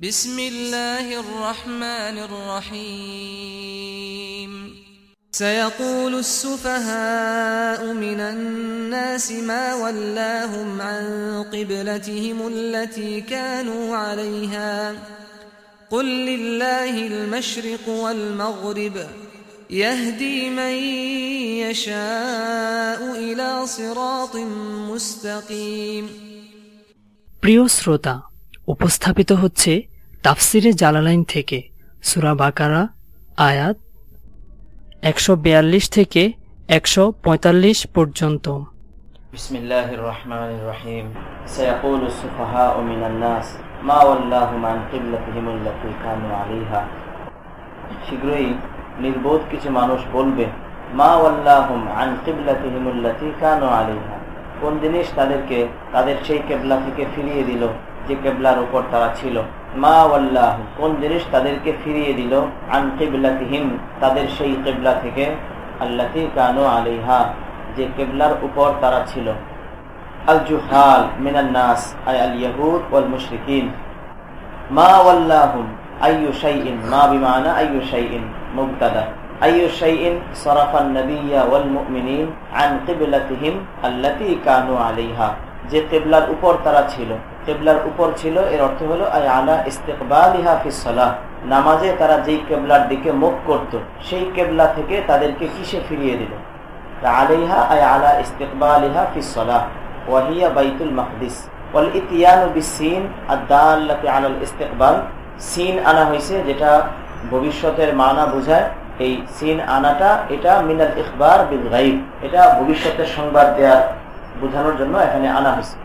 بسم الله الرحمن الرحيم سيقول السفهاء من الناس ما ولاهم عن قبلتهم التي كانوا عليها قل لله المشرق والمغرب يهدي من يشاء إلى صراط مستقيم প্রিয় শ্রোতা উপস্থাপিত হচ্ছে তাফসিরে জালালাইন থেকে সুরা বাকারা আয়াত একশো থেকে একশো পর্যন্ত بسم الله الرحمن الرحيم سيقول السفهاء من الناس ما ولاهم عن قبلتهم التي كانوا عليها শীঘ্রই নির্বোধ কিছু মানুষ বলবে মা ওয়াল্লাহুম আন কিবলাতিহিম আল্লাতী কানু আলাইহা কোন জিনিস তাদেরকে তাদের সেই কেবলা থেকে ফিরিয়ে দিল যে কেবলার উপর তারা ছিল মা ওয়াল্লাহ, কোন জিনিস তাদেরকে ফিরিয়ে দিল, আন কিবলাতিহিম, তাদের সেই কেবলা থেকে, আল্লাতী কানু আলাইহা, যে কেবলার উপর তারা ছিল। আল জুহাল মিনান নাস, আই আল ইয়াহুদ ওয়াল মুশরিকিন। মা ওয়াল্লাহুম, আইয়ু শাইইন, মা বিমানা আইয়ু শাইইন, মুবতাদা। আইয়ু শাইইন, সারাফান নাবিয়্যা ওয়াল মুমিনিন, আন কিবলাতিহিম, আল্লাতী কানু আলাইহা। যে কেবলার উপর তারা ছিল। কেবলার উপর ছিল, এর অর্থ হলো আই আলা ইস্তেকবালিহা ফিস সালাহ। নামাজে তারা যেই কেবলার দিকে মুখ করত, সেই কেবলা থেকে তাদেরকে কিসে ফিরিয়ে দিল? আলিহা আয় আলা ইস্তেকবালিহা ফিস সালাহ। ওয়াহিয়া বাইতুল মাকদিস। ওয়াল ইতিয়ানু বিসিন আদাল্লাতি আলাল ইস্তেকবাল। সিন আনা হয়েছে যেটা ভবিষ্যতের মানা বোঝায়। এই সিন আনাটা, এটা মিনাল ইকবার বিল গাইব এটা ভবিষ্যতের সংবাদ দেওয়া বোঝানোর জন্য এখানে আনা হয়েছে।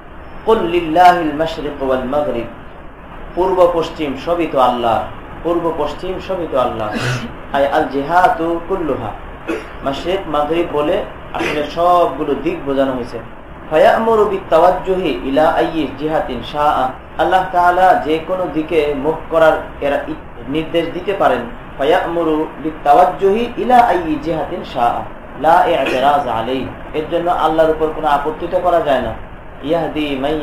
পূর্ব পশ্চিম সবই তো আল্লাহ, পূর্ব পশ্চিম সবই তো আল্লাহ। আল জিহাতু কুল্লুহা। মাশরিক, মাগরিব বলে আসলে সবগুলো দিক বোঝানো হয়েছে। নির্দেশ দিতে পারেন। এর জন্য আল্লাহর উপর কোনো করা যায় না। মান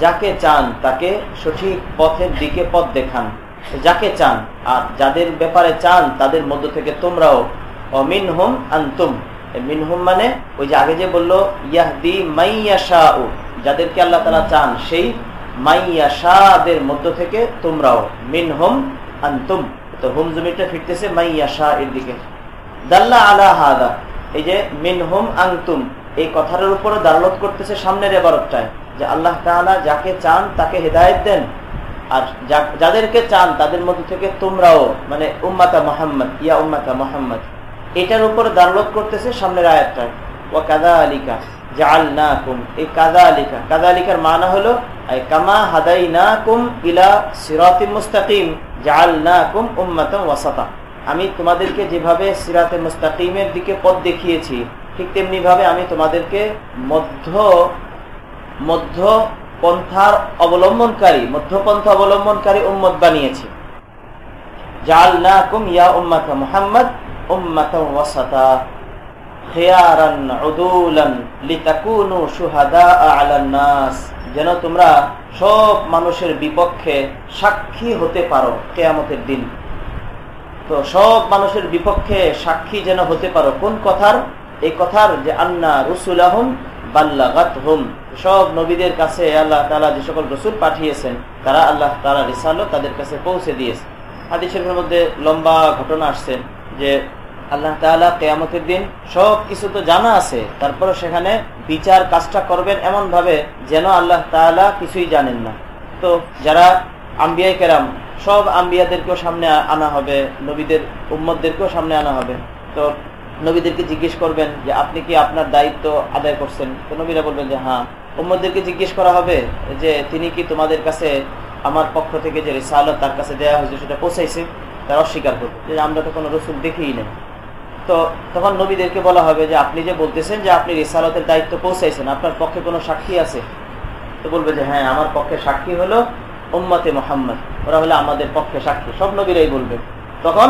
যাকে চান তাকে সঠিক পথের দিকে পথ দেখান। যাকে চান, আর যাদের ব্যাপারে চান তাদের মধ্য থেকে তোমরাও। অমিন হোম আন্তুম মিনহুম মানে ওই যে আগে যে বলল, ইয়াহদি মাইয়াশা যাদেরকে আল্লাহ তালা চান সেই মাইয়াশাদের মধ্য থেকে তোমরাও। মিনহুম আন্তুম। তো হুম জমিটা ফিরতেছে এর দিকে। দাল্লা আলা হাদা। এই যে মিনহুম আংতুম এই উপরে করতেছে সামনের এবারতটায়। যে আল্লাহ তাআলা যাকে চান তাকে হেদায়ত দেন। আর যাদেরকে চান তাদের মধ্যে থেকে তোমরাও মানে উম্মাতা মোহাম্মদ, ইয়া উম্মাতা মোহাম্মদ। এটার উপর দারলত করতেছে সামনের আয়াতটায়। ও কাদা আলিকা এই হলো ইলা আমি তোমাদেরকে যেভাবে সিরাতে মুস্তাকিমের দিকে পথ দেখিয়েছি, ঠিক তেমনি ভাবে আমি তোমাদেরকে মধ্য মধ্য পন্থার অবলম্বনকারী, মধ্যপন্থা অবলম্বনকারী উম্মত বানিয়েছি। জাল না কুম ইয়া উম্মাতা মুহাম্মদ উম্মাতা ওয়াসাতা। যেন তোমরা সব মানুষের বিপক্ষে সাক্ষী হতে পারো কেয়ামতের দিন। তো সব মানুষের বিপক্ষে সাক্ষী যেন হতে পারো। কোন কথার? এই কথার যে আন্না রসুল আহম বাল্লাগাত হুম সব নবীদের কাছে আল্লাহ তালা যে সকল রসুল পাঠিয়েছেন, তারা আল্লাহ তালা রিসালো তাদের কাছে পৌঁছে দিয়েছে। হাদিসের মধ্যে লম্বা ঘটনা আসছে যে আল্লাহ তালা কেয়ামতের দিন সব কিছু তো জানা আছে তারপরে সেখানে বিচার কাজটা করবেন এমন ভাবে যেন আল্লাহ তালা কিছুই জানেন না। তো যারা আম্বিয়াই কেরাম, সব আম্বিয়াদেরকেও সামনে আনা হবে, নবীদের উম্মদদেরকেও সামনে আনা হবে। তো নবীদেরকে জিজ্ঞেস করবেন যে, আপনি কি আপনার দায়িত্ব আদায় করছেন? তো নবীরা বলবেন যে হ্যাঁ। উম্মদদেরকে জিজ্ঞেস করা হবে যে, তিনি কি তোমাদের কাছে আমার পক্ষ থেকে যে রিসালত তার কাছে দেওয়া হয়েছে সেটা পৌঁছাইছে? তারা অস্বীকার করবে। যে, আমরা তো কোনো রসুল দেখিই নেই। তো তখন নবীদেরকে বলা হবে যে আপনি যে বলতেছেন যে আপনি রিসালতের দায়িত্ব পৌঁছাইছেন, আপনার পক্ষে কোনো সাক্ষী আছে? তো বলবে যে হ্যাঁ আমার পক্ষে সাক্ষী হলো উম্মতে মোহাম্মদ। ওরা হলো আমাদের পক্ষে সাক্ষী। সব নবীরাই বলবে। তখন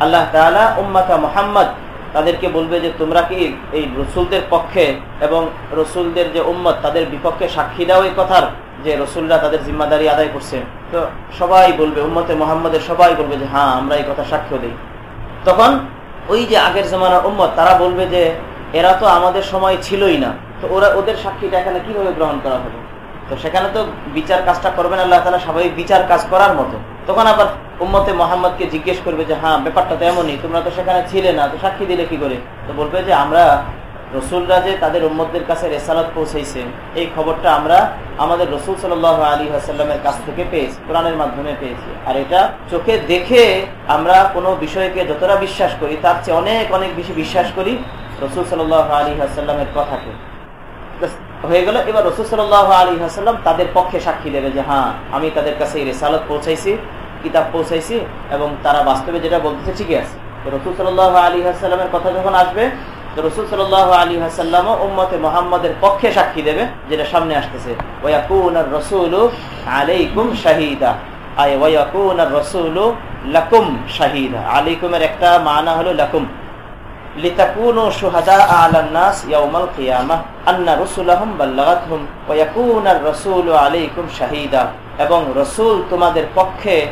আল্লাহ তালা উম্মাতা মোহাম্মদ তাদেরকে বলবে যে তোমরা কি এই রসুলদের পক্ষে এবং রসুলদের যে উম্মত, তাদের বিপক্ষে সাক্ষী দাও এই কথার যে রসুলরা তাদের জিম্মাদারি আদায় করছে। তো সবাই বলবে, উম্মতে মোহাম্মদের সবাই বলবে যে হ্যাঁ আমরা এই কথা সাক্ষ্য দিই। তখন ওই যে আগের জমানার উম্মত, তারা বলবে যে এরা তো আমাদের সময় ছিলই না। তো ওরা ওদের সাক্ষীটা এখানে কীভাবে গ্রহণ করা হবে? তো সেখানে তো বিচার কাজটা করবেন আল্লাহ তালা স্বাভাবিক বিচার কাজ করার মতো। তখন আবার উম্মতে মোহাম্মদকে জিজ্ঞেস করবে যে হ্যাঁ ব্যাপারটা তো এমনই, তোমরা তো সেখানে ছিলে না, তো সাক্ষী দিলে কি করে? তো বলবে যে, আমরা রসুলরা যে তাদের উম্মদের কাছে রেসালত পৌঁছাইছে, এই খবরটা আমরা আমাদের রসুল সাল আলী আসাল্লামের কাছ থেকে পেয়েছি, কোরআনের মাধ্যমে পেয়েছি। আর এটা চোখে দেখে আমরা কোনো বিষয়কে যতটা বিশ্বাস করি, তার চেয়ে অনেক অনেক বেশি বিশ্বাস করি রসুল সাল আলী আসাল্লামের কথাকে। হয়ে গেল। এবার রসুল সাল আলী হাসাল্লাম তাদের পক্ষে সাক্ষী দেবে যে হ্যাঁ আমি তাদের কাছে এই রেসালত পৌঁছাইছি, কিতাব পৌঁছাইছি এবং তারা বাস্তবে যেটা বলতেছে ঠিকই আছে। রসুল সাল আলী হাসাল্লামের কথা যখন আসবে রসুল সাল আলী হাসাল্লাম উম্মতে মোহাম্মদের পক্ষে সাক্ষী দেবে, যেটা সামনে আসতেছে। ওয়াকুন রসুল আলাইকুম শাহিদা। আয় ওয়াকুন রসুল লাকুম শাহিদা। আলাইকুমের একটা মানা হলো লাকুম। শুহাদা আলান নাস ইয়াউমাল কিয়ামাহ আন্না রাসূলাহুম বাল্লাগাতহুম। ওয়া ইয়াকুনা আর-রাসূলু আলাইকুম শাহীদা। এবং রসুল তোমাদের পক্ষে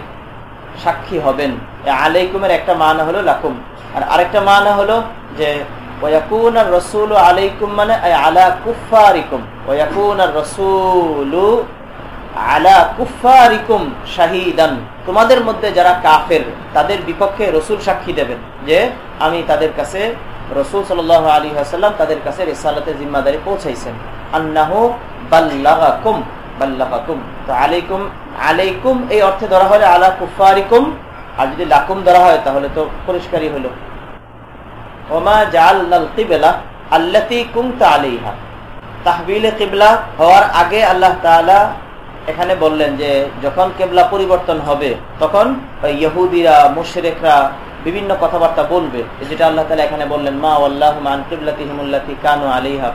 সাক্ষী হবেন। আলাইকুমের একটা মানা হলো লাকুম। আর আরেকটা মানা হলো যে ওয়াকুন আর-রাসূলু আলাইকুম মানে ওয়াকুন আর-রাসূলু আলা তোমাদের মধ্যে যারা কাফের, তাদের বিপক্ষে রসুল সাক্ষী দেবেন যে, আমি তাদের কাছে রসুল সাল আলী হাসাল্লাম তাদের কাছে রেসালতের জিম্মাদারি পৌঁছাইছেন। আন্নাহ বাল্লাগাকুম বাল্লাগাকুম। তো আলাইকুম আলাইকুম এই অর্থে ধরা হলে আলা কুফারিকুম আর যদি লাকুম ধরা হয় তাহলে তো পরিষ্কারই হলো। ওমা কিবেলা কিবলা হওয়ার আগে আল্লাহ এখানে বললেন যে, যখন কেবলা পরিবর্তন হবে, তখন ইহুদিরা, মুশরেকরা বিভিন্ন কথাবার্তা বলবে। যেটা আল্লাহ তালা এখানে বললেন, মা আল্লাহ মান কিবলাতি হিমুল্লাতি কানু আলিহা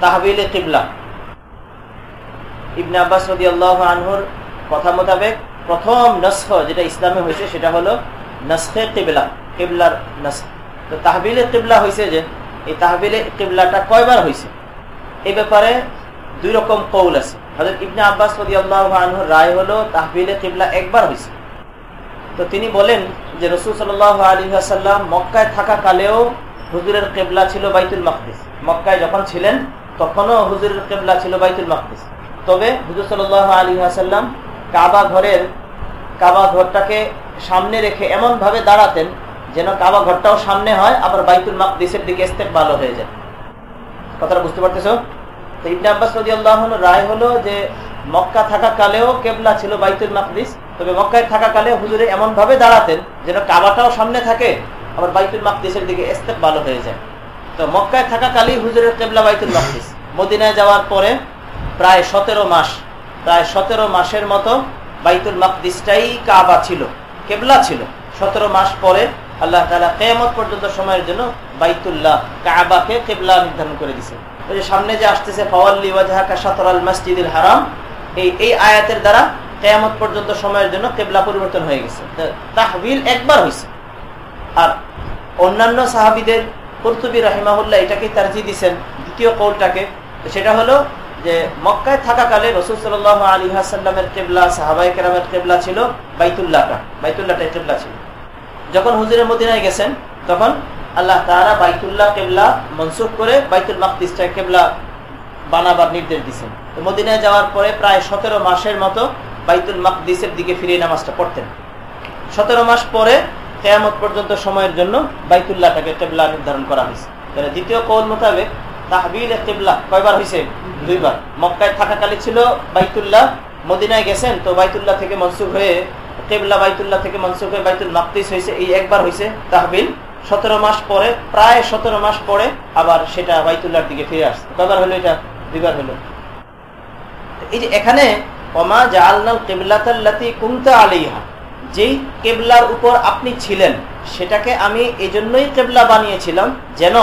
তাহবিলে কিবলা। ইবনে আব্বাস রদি আল্লাহ আনহুর কথা মোতাবেক প্রথম নস্খ যেটা ইসলামে হয়েছে, সেটা হলো নসখে কিবলা। কেবলার নস্খ। তো তাহবিলে কিবলা হয়েছে যে, এই তাহবিলে কিবলাটা কয়বার হয়েছে এই ব্যাপারে দুই রকম কৌল আছে। হজরত ইবনে আব্বাস আনহুর রায় হলো, তাহবিলে কিবলা একবার হয়েছে তো তিনি বলেন যে, রসুল সাল আলী আসাল্লাম মক্কায় থাকা কালেও হুজুরের কেবলা ছিল বাইতুল মাকদিস। মক্কায় যখন ছিলেন, তখনও হুজুরের কেবলা ছিল বাইতুল মাকদিস। তবে হুজুর সাল আলী আসাল্লাম কাবা ঘরের, কাবা ঘরটাকে সামনে রেখে এমন ভাবে দাঁড়াতেন যেন কাবা ঘরটাও সামনে হয়, আবার বাইতুল মাকদিসের দিকে ইস্তেক ভালো হয়ে যায়। কথাটা বুঝতে পারতেছো? তো ইবনে আব্বাস রদি আল্লাহ রায় হলো যে, মক্কা থাকা কালেও কেবলা ছিল বাইতুল মাকদিস, তবে মক্কায় থাকা কালে হুজুরে এমন ভাবে দাঁড়াতেন যেন কাবাটাও সামনে থাকে, আবার বাইতুল মাকদিসের দিকে এস্তেক ভালো হয়ে যায়। তো মক্কায় থাকা কালেই হুজুরের কেবলা বাইতুল মাকদিস। মদিনায় যাওয়ার পরে প্রায় সতেরো মাস, প্রায় সতেরো মাসের মতো বাইতুল মাকদিসটাই কাবা ছিল, কেবলা ছিল। সতেরো মাস পরে আল্লাহ তালা কেয়ামত পর্যন্ত সময়ের জন্য বাইতুল্লাহ, কাবাকে কেবলা নির্ধারণ করে দিছে ওই যে সামনে যে আসতেছে, ফওয়াল্লি ওয়াজাহাকা সাতরাল মসজিদুল হারাম, এই এই আয়াতের দ্বারা কেয়ামত পর্যন্ত সময়ের জন্য কেবলা পরিবর্তন হয়ে গেছে। তাহবিল একবার হয়েছে। আর অন্যান্য সাহাবিদের, কর্তুবী রাহিমাহুল্লাহ এটাকে তারজি দিচ্ছেন দ্বিতীয় কৌলটাকে। সেটা হলো যে মক্কায় থাকাকালে রসুল সাল আলী হাসাল্লামের কেবলা সাহাবাই কেরামের কেবলা ছিল বাইতুল্লাহটা। বাইতুল্লাহটাই কেবলা ছিল। যখন হুজুরের মদিনায় গেছেন, তখন আল্লাহ তারা বাইতুল্লাহ কেবলা মনসুখ করে বাইতুল মাকদিসটা কেবলা বানাবার নির্দেশ দিচ্ছেন তো মদিনায় যাওয়ার পরে প্রায় সতেরো মাসের মতো বাইতুল মাকদিসের দিকে ফিরে নামাজটা পড়তেন। সতেরো মাস পরে কেয়ামত পর্যন্ত সময়ের জন্য বাইতুল্লাহটাকে কেবলা নির্ধারণ করা হয়েছে। তাহলে দ্বিতীয় কৌল মোতাবেক তাহবিল কেবলা কয়বার হয়েছে? দুইবার। মক্কায় থাকাকালে ছিল বাইতুল্লাহ, মদিনায় গেছেন, তো বাইতুল্লাহ থেকে মনসুখ হয়ে কেবলা বাইতুল্লাহ থেকে মনসুখ হয়ে বাইতুল মাকদিস হয়েছে, এই একবার হয়েছে তাহবিল। সতেরো মাস পরে, প্রায় সতেরো মাস পরে আবার সেটা বাইতুল্লাহর দিকে ফিরে আসছে। কয়বার হলো এটা? দুইবার হলো। এই যে এখানে অমা জালনাল কেবলাতাল্লাতি কুমতা আলিহা যেই কেবলার উপর আপনি ছিলেন, সেটাকে আমি এই জন্যই কেবলা বানিয়েছিলাম যেন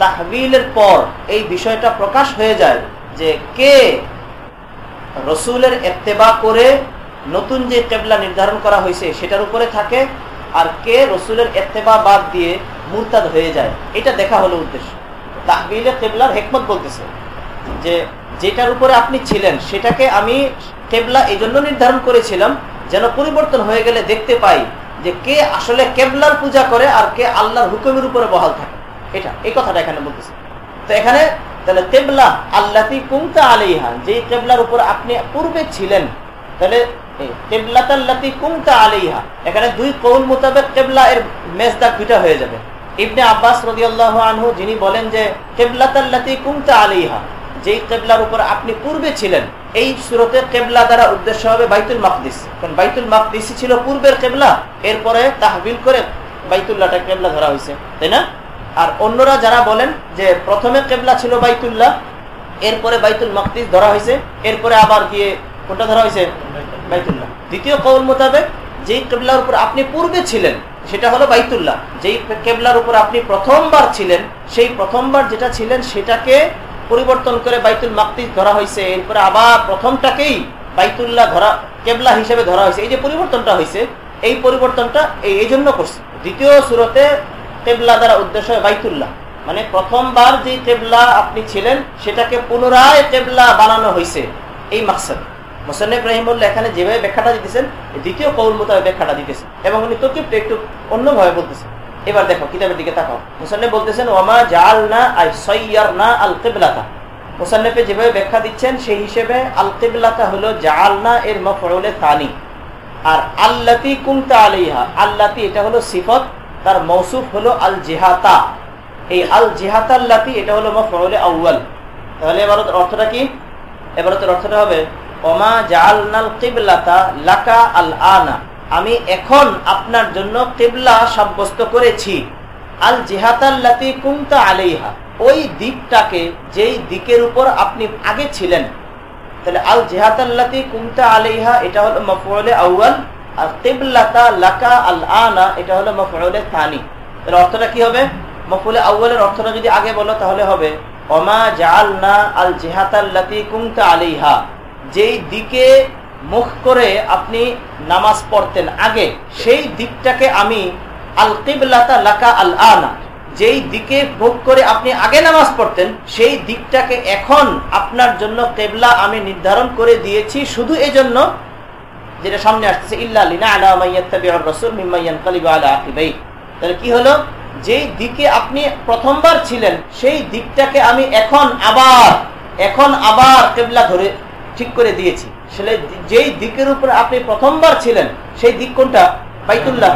তাহবিলের পর এই বিষয়টা প্রকাশ হয়ে যায় যে কে রসুলের এত্তেবা করে নতুন যে কেবলা নির্ধারণ করা হয়েছে, সেটার উপরে থাকে আর কে রসুলের এত্তেবা বাদ দিয়ে মুরতাদ হয়ে যায়। এটা দেখা হলো উদ্দেশ্য। তাহবিলে কেবলার হেকমত বলতেছে যে, যেটার উপরে আপনি ছিলেন, সেটাকে আমি কেবলা এই জন্য নির্ধারণ করেছিলাম যেন পরিবর্তন হয়ে গেলে দেখতে পাই যে কে আসলে কেবলার পূজা করে আর কে আল্লাহর হুকুমের উপরে বহাল থাকে। এটা, এই কথাটা এখানে বলতেছে। তো এখানে তাহলে কেবলা আল্লাতি কুমতা আলিহা যে কেবলার উপর আপনি পূর্বে ছিলেন তাহলে কুমতা এখানে দুই কৌল কেবলা এর দুইটা হয়ে যাবে। আব্বাস যিনি বলেন যে কুমতা আলিহা কেবলার উপর আপনি পূর্বে ছিলেন, এই সুরতে কেবলা দ্বারা উদ্দেশ্য হবে বাইতুল মাকদিস। কারণ বাইতুল মাকদিসই ছিল পূর্বের কেবলা, এরপরে তাহবিল করে বাইতুল্লাহটা কেবলা ধরা হয়েছে, তাই না? আর অন্যরা যারা বলেন যে, প্রথমে কেবলা ছিল বাইতুল্লাহ, এরপরে বাইতুল মাকদিস ধরা হয়েছে, এরপরে আবার গিয়ে কোনটা ধরা হয়েছে? বাইতুল্লাহ। দ্বিতীয় কৌল মোতাবেক যেই কেবলার উপর আপনি পূর্বে ছিলেন, সেটা হলো বাইতুল্লাহ। যেই কেবলার উপর আপনি প্রথমবার ছিলেন, সেই প্রথমবার যেটা ছিলেন, সেটাকে পরিবর্তন করে বাইতুল মাকদিস ধরা হয়েছে। এরপরে আবার প্রথমটাকেই বাইতুল্লাহ ধরা, কেবলা হিসেবে ধরা হয়েছে। এই যে পরিবর্তনটা হয়েছে, এই পরিবর্তনটা এই জন্য করছে। দ্বিতীয় সুরতে কেবলা দ্বারা উদ্দেশ্য বাইতুল্লাহ। মানে প্রথমবার যে কেবলা আপনি ছিলেন, সেটাকে পুনরায় কেবলা বানানো হয়েছে। এই মাকসাদ। মোসান্নেব রহিমুল্লাহ এখানে যেভাবে ব্যাখ্যাটা দিতেছেন দ্বিতীয় কৌল মোতাবেক ব্যাখ্যাটা দিতেছেন এবং উনি তকিবটা একটু অন্যভাবে বলতেছেন। এবার দেখো, কিতাবের দিকে তাকাও। মুসান্নেব বলতেছেন ওমা জাল না আই সৈয়ার না আল কেবলাতা মুসান্নেফে যেভাবে ব্যাখ্যা দিচ্ছেন, সেই হিসেবে আল কেবলাতা হলো জাল না এর মফরলে তানি। আর আল্লাতি কুমতা আলিহা আল্লাতি এটা হলো সিফত, তার মৌসুফ হলো আল জেহাতা এই আল জেহাতাল্লাতি এটা হলো মফরলে আউ্য়াল। তাহলে এবার অর্থটা কি? এবার অর্থটা হবে ওমা জালনাল কিবলাতা লাকা আল আনা আমি এখন আপনার জন্য কেবলা সাব্যস্ত করেছি। আল জেহাতাল্লাতি কুমতা আলাইহা। ওই দিকটাকে যেই দিকের উপর আপনি আগে ছিলেন। তাহলে আল জেহাতাল্লাতি কুমতা আলাইহা, এটা হলো মফরলে আউ্য়াল। আর কেবলাতা লাকা আল আনা এটা হলো মফরলে থানি তাহলে অর্থটা কি হবে? মফুলে আউ্য়ালের অর্থটা যদি আগে বলো তাহলে হবে অমা জাল না আল জেহাতাল্লাতি কুমতা আলাইহা। যেই দিকে মুখ করে আপনি নামাজ পড়তেন আগে, সেই দিকটাকে আমি আল কিবলাতা লাকা আল আনা যেই দিকে মুখ করে আপনি আগে নামাজ পড়তেন, সেই দিকটাকে এখন আপনার জন্য কেবলা আমি নির্ধারণ করে দিয়েছি। শুধু এই জন্য যেটা সামনে আসতেছে আকিবাই তাহলে কি হলো? যেই দিকে আপনি প্রথমবার ছিলেন, সেই দিকটাকে আমি এখন আবার এখন আবার কেবলা ধরে ঠিক করে দিয়েছি। যেই দিকের উপর আপনি প্রথমবার ছিলেন, সেই দিক কোনটা? বাইতুল্লাহ।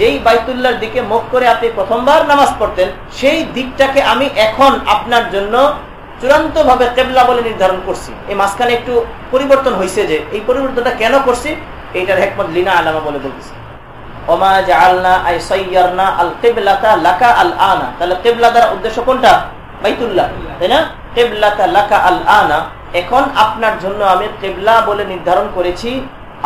যেই বাইতুল্লাহর দিকে মুখ করে আপনি প্রথমবার নামাজ পড়তেন, সেই দিকটাকে আমি এখন আপনার জন্য চূড়ান্ত ভাবে কেবলা বলে নির্ধারণ করছি। এই মাঝখানে একটু পরিবর্তন হয়েছে যে, এই পরিবর্তনটা কেন করছি? এইটার হেকমত লিনা আলামা বলে বলতেছি। ওমা এখন আপনার জন্য আমি কেবলা বলে নির্ধারণ করেছি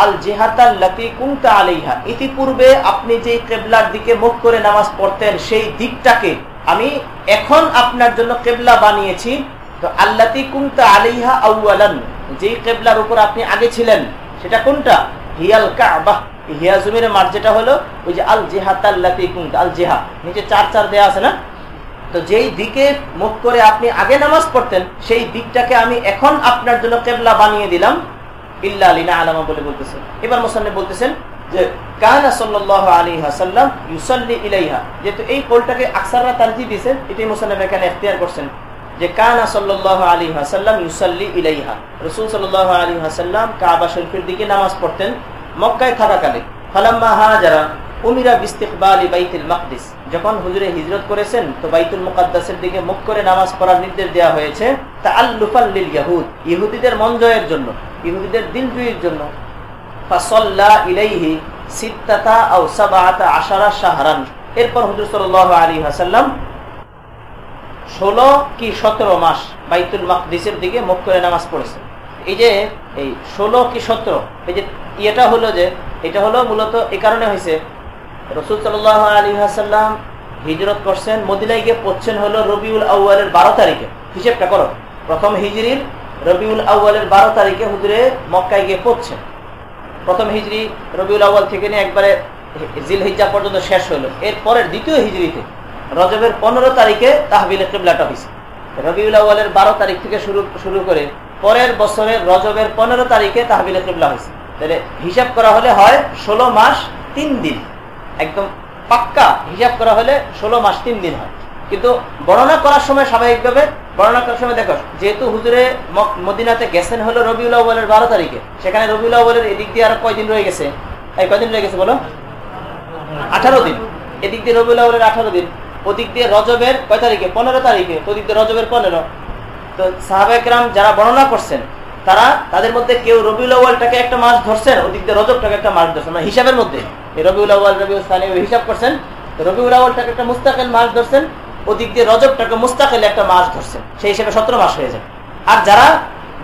আল জেহাতাল্লাতি কুমতা আলাইহা। ইতিপূর্বে আপনি যে কেবলার দিকে মুখ করে নামাজ পড়তেন, সেই দিকটাকে আমি এখন আপনার জন্য কেবলা বানিয়েছি। তো আল্লাতি কুমতা আলাইহা আউয়ালান যেই কেবলার উপর আপনি আগে ছিলেন, সেটা কোনটা? হিয়াল কাবাহ হিয়াজুমের মার যেটা হলো ওই যে আল জেহাতাল্লাতি কুমতা আল জেহা নিচে চার চার দেয়া আছে না? তো যেই দিকে মুখ করে আপনি আগে নামাজ পড়তেন, সেই দিকটাকে আমি এখন আপনার জন্য কেবলা বানিয়ে দিলাম। ইল্লা আলিনা আলামা বলে বলতেছেন এবার মোসান্নে বলতেছেন যে, কানা সাল্লাহ আলী হাসাল্লাম ইউসাল্লি ইলাইহা। যেহেতু এই কোলটাকে আকসাররা তারজি দিয়েছেন এটাই মোসান্নেব এখানে এখতিয়ার করছেন। যে, কানা সাল্লাহ আলী হাসাল্লাম ইউসাল্লি ইলাইহা। রসুল সাল্লাহ আলী হাসাল্লাম কাবা শরীফের দিকে নামাজ পড়তেন মক্কায় থাকাকালে। ফালাম্মা হাজারা যখন হুজুরে হিজরত করেছেন, তো বাইতুল মুকাদ্দাসের দিকে মুখ করে নামাজ পড়ার নির্দেশ দেওয়া হয়েছে তা ইহুদিদের মন জয়ের জন্য, ইহুদিদের জন্য। এরপর হুজুর সাল্লাল্লাহু আলাইহি ওয়াসাল্লাম 16 কি 17 মাস বাইতুল মাকদিসের দিকে মুখ করে নামাজ পড়েছে। এই যে, এই 16 কি 17 এই যে এটা হলো যে, এটা হলো মূলত এই কারণে হয়েছে রসুল সাল্লাহ আলী হাসাল্লাম হিজরত করছেন, মদিনায় গিয়ে পড়ছেন হলো রবিউল আউ্বালের বারো তারিখে। হিসেবটা করো। প্রথম হিজরির রবিউল আউ্বালের বারো তারিখে হুজুরে মক্কায় গিয়ে পড়ছেন। প্রথম হিজরি রবিউল আউ্বাল থেকে নিয়ে একবারে জিল হিজা পর্যন্ত শেষ হলো। এর পরের দ্বিতীয় হিজড়িতে রজবের পনেরো তারিখে তাহবিলে কেবলাটা হয়েছে রবিউল আউ্বালের বারো তারিখ থেকে শুরু শুরু করে পরের বছরের রজবের পনেরো তারিখে তাহবিলে কেবলা হয়েছে তাহলে হিসাব করা হলে হয় ষোলো মাস, তিন দিন। একদম পাক্কা হিসাব করা হলে ষোলো মাস, তিন দিন হয়। কিন্তু বর্ণনা করার সময় স্বাভাবিকভাবে, বর্ণনা করার সময় দেখো, যেহেতু হুজুরে মদিনাতে গেছেন হলো রবিউল আউ্বালের বারো তারিখে, সেখানে রবিউল আউ্বালের এদিক দিয়ে আরও কয়দিন রয়ে গেছে? এই কয়দিন রয়ে গেছে বলো? আঠারো দিন। এদিক দিয়ে রবিউল আউ্বালের আঠারো দিন, ওদিক দিয়ে রজবের কয় তারিখে? পনেরো তারিখে। ওদিক দিয়ে রজবের পনেরো। তো সাহাবেকরাম যারা বর্ণনা করছেন তারা তাদের মধ্যে কেউ রবিউল আউ্বালটাকে একটা মাস ধরছেন ওদিক রজবটাকে একটা মাস ধরছেন মানে হিসাবের মধ্যে। রবিউল আউ্বাল রবিউল সানি হিসাব করছেন, রবিউল আউ্বালটাকে একটা মুস্তাকেল মাস ধরছেন ওদিক দিয়ে রজবটাকে মুস্তাকেল একটা মাস ধরছেন, সেই হিসেবে সতেরো মাস হয়ে যায়। আর যারা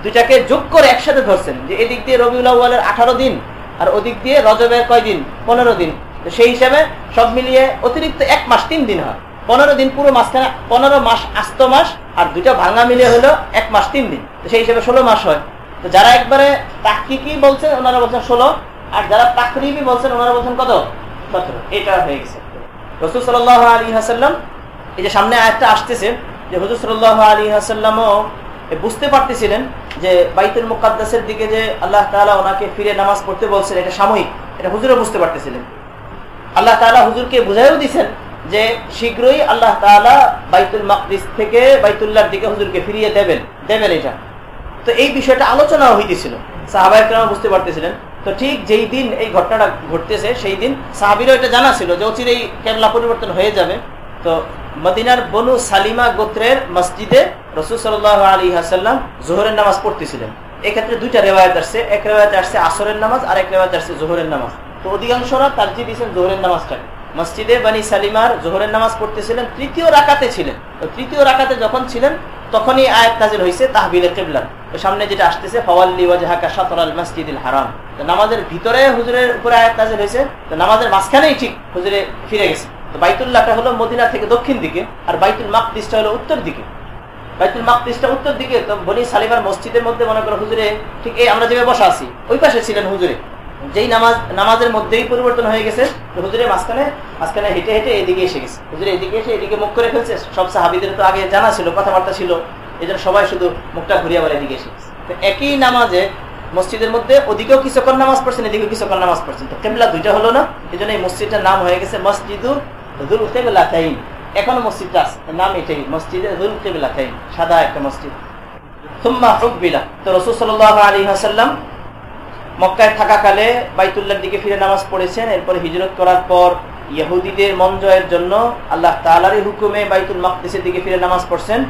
দুইটাকে যোগ করে একসাথে ধরছেন, যে এদিক দিয়ে রবিউল আউ্বালের আঠারো দিন আর ওদিক দিয়ে রজবের কয় দিন? পনেরো দিন। তো সেই হিসাবে সব মিলিয়ে অতিরিক্ত এক মাস, তিন দিন হয়। পনেরো দিন পুরো মাসখানে পনেরো মাস আস্ত মাস আর দুটা ভাঙা মিলে হলো এক মাস, তিন দিন। সেই হিসেবে ষোলো মাস হয়। তো যারা একবারে তাকিকি বলছেন, ওনারা বলছেন ষোলো। আর যারা তাকরিবি বলছেন, ওনারা বলছেন কত? সতেরো। এটা হয়ে গেছে। রসুল সাল আলী হাসাল্লাম এই যে সামনে আয়টা আসতেছে, যে হুজুর সাল্লাহ আলী হাসাল্লামও বুঝতে পারতেছিলেন যে বাইতুল মুকাদ্দাসের দিকে যে আল্লাহ তালা ওনাকে ফিরে নামাজ পড়তে বলছেন, এটা সাময়িক। এটা হুজুরও বুঝতে পারতেছিলেন। আল্লাহ তালা হুজুরকে বুঝাইও দিচ্ছেন যে শীঘ্রই আল্লাহ তালা বাইতুল মাকদিস থেকে বাইতুল্লাহর দিকে হুজুরকে ফিরিয়ে দেবেন দেবেন এটা। তো এই বিষয়টা আলোচনা হইতেছিল। সাহাবাহিকরাম বুঝতে পারতেছিলেন। তো ঠিক যেই দিন এই ঘটনাটা ঘটতেছে, সেই দিন সাহাবিরও এটা জানা ছিল যে অচিরেই কেবলা পরিবর্তন হয়ে যাবে। তো মদিনার বনু সালিমা গোত্রের মসজিদে রসুল সাল আলী হাসাল্লাম জোহরের নামাজ পড়তেছিলেন। এক্ষেত্রে দুইটা রেওয়ায়ত আসছে। এক রেওয়ায়ত আসছে আসরের নামাজ আর এক রেওয়ায়ত আসছে জোহরের নামাজ। তো অধিকাংশরা তার্জি দিয়েছেন জোহরের নামাজটাকে। মসজিদে বানি সালিমার জোহরের নামাজ পড়তেছিলেন, তৃতীয় রাকাতে ছিলেন। তৃতীয় রাকাতে যখন ছিলেন, তখনই আয়াত নাজিল হয়েছে তাহবিলে কেবলান সামনে যেটা আসতেছে, ফওয়াল্লি ওয়াজহাকা শাতরাল মসজিদুল হারাম। তো নামাজের ভিতরে হুজুরের উপরে আয়াত নাজিল হয়েছে তো নামাজের মাঝখানেই ঠিক হুজুরে ফিরে গেছে। তো বাইতুল্লাহটা হলো মদিনা থেকে দক্ষিণ দিকে, আর বাইতুল মাকদিসটা হলো উত্তর দিকে। বাইতুল মাকদিসটা উত্তর দিকে, তো বনি সালিমার মসজিদের মধ্যে মনে করো হুজুরে, ঠিক এই আমরা যেভাবে বসা আছি, ওই পাশে ছিলেন হুজুরে। যেই নামাজ, নামাজের মধ্যেই পরিবর্তন হয়ে গেছে হুজুরে মাঝখানে মাঝখানে হেঁটে হেঁটে এদিকে এসে গেছে। হুজুরে এদিকে এসে এদিকে মুখ করে ফেলছে, সব সাহাবিদের তো আগে জানা ছিল, কথাবার্তা ছিল এই সবাই শুধু মুখটা ঘুরিয়ে আবার এদিকে এসে গেছে। একই নামাজে মসজিদের মধ্যে ওদিকেও কিছুক্ষণ নামাজ পড়ছেন, এদিকেও কিছুক্ষণ নামাজ পড়ছেন। তো কেমলা দুইটা হলো না এই জন্য এই মসজিদটার নাম হয়ে গেছে মসজিদুর কেবলা তাইন এখনও মসজিদটা আছে নাম এটাই, মসজিদে কেবলা তাইন সাদা একটা মসজিদ। থুম্মা হুকবিলা। তো রসুল সাল্লাহ আলী হাসাল্লাম মক্কায় থাকাকালে বাইতুল্লার দিকে ফিরে নামাজ পড়েছেন, এরপরে হিজরত করার পর ইহুদিদের মন জয়ের জন্য আল্লাহ তালারি হুকুমে বাইতুল মকদিসের দিকে ফিরে নামাজ পড়ছেন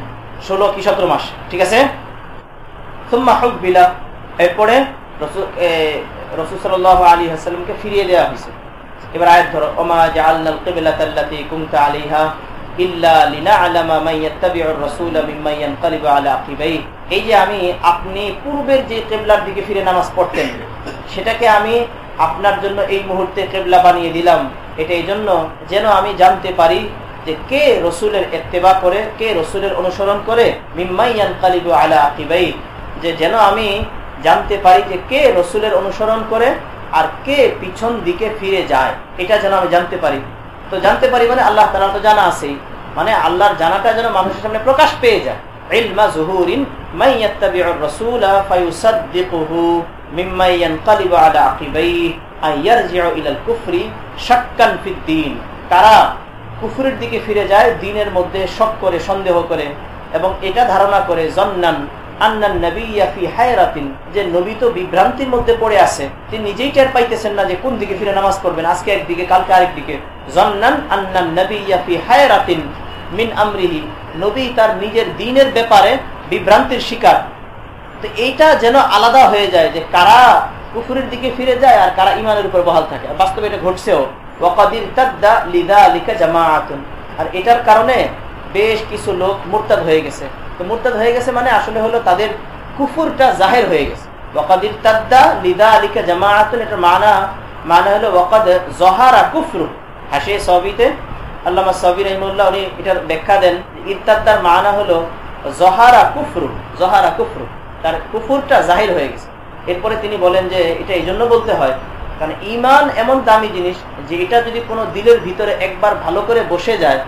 ষোলো কি সতেরো মাস, ঠিক আছে? এরপরে আলী হাসালামকে ফিরিয়ে দেওয়া হয়েছে। এবার আয়াত ধরো, ওমা জাআলনাল কিবলাতাল্লাতী কুনতা আলাইহা ইল্লা লিনাআলামা মান ইয়াত্তাবিউর রাসূলা মিম্মান ইয়ানকালিবু আলা আকিবাইহি। এই যে আমি, আপনি পূর্বের যে কেবলার দিকে ফিরে নামাজ পড়তেন সেটাকে আমি আপনার জন্য এই মুহূর্তে কেবলা বানিয়ে দিলাম। এটা এই জন্য যেন আমি জানতে পারি যে কে রসুলের এত্তেবা করে, কে রসুলের অনুসরণ করে। মিম্মাইয়ানকালিবু আলা আকিবাই। যে যেন আমি জানতে পারি যে কে রসুলের অনুসরণ করে আর কে পিছন দিকে ফিরে যায়। এটা যেন আমি জানতে পারি। তো জানতে পারি মানে আল্লাহ তালা তো জানা আছেই। মানে আল্লাহর জানাটা যেন মানুষের সামনে প্রকাশ পেয়ে যায়। ইলমা দিকে ফিরে যায়, দিনের মধ্যে শক করে, সন্দেহ করে এবং এটা ধারণা করে জন্নান নবী যে নবী তো বিভ্রান্তির মধ্যে পড়ে আছে। তিনি নিজেই টের পাইতেছেন না যে কোন দিকে ফিরে নামাজ পড়বেন, আজকে একদিকে, কালকে আরেকদিকে জন্নান আন্নান নবী হায়রাতিন মিন আমরিহি, নবী তার নিজের দিনের ব্যাপারে বিভ্রান্তির শিকার। তো এইটা যেন আলাদা হয়ে যায় যে কারা কুফুরের দিকে ফিরে যায় আর কারা ইমানের উপর বহাল থাকে। আর বাস্তবে এটা ঘটছেও। ওয়াকাদির তাদ্দা লিদা আলিকা জামাআতুন। আর এটার কারণে বেশ কিছু লোক মুরতাদ হয়ে গেছে। তো মুরতাদ হয়ে গেছে মানে আসলে হলো তাদের কুফুরটা জাহের হয়ে গেছে। ওয়াকাদির তাদ্দা লিদা আলিকা জামাআতুন, এটার মানা মানা হলো ওয়াকাদ জহারা কুফরু। হাসে সবিতে আল্লামা সবির রহিমুল্লাহ উনি এটার ব্যাখ্যা দেন। ইত্তাদ্দার মানা হলো জহারা কুফরু জহারা কুফরু। তার কুফুরটা জাহির হয়ে গেছে। এরপরে তিনি বলেন যে এটা এই জন্য বলতে হয়, কারণ ইমান এমন দামি জিনিস যে এটা যদি কোনো দিলের ভিতরে একবার ভালো করে বসে যায়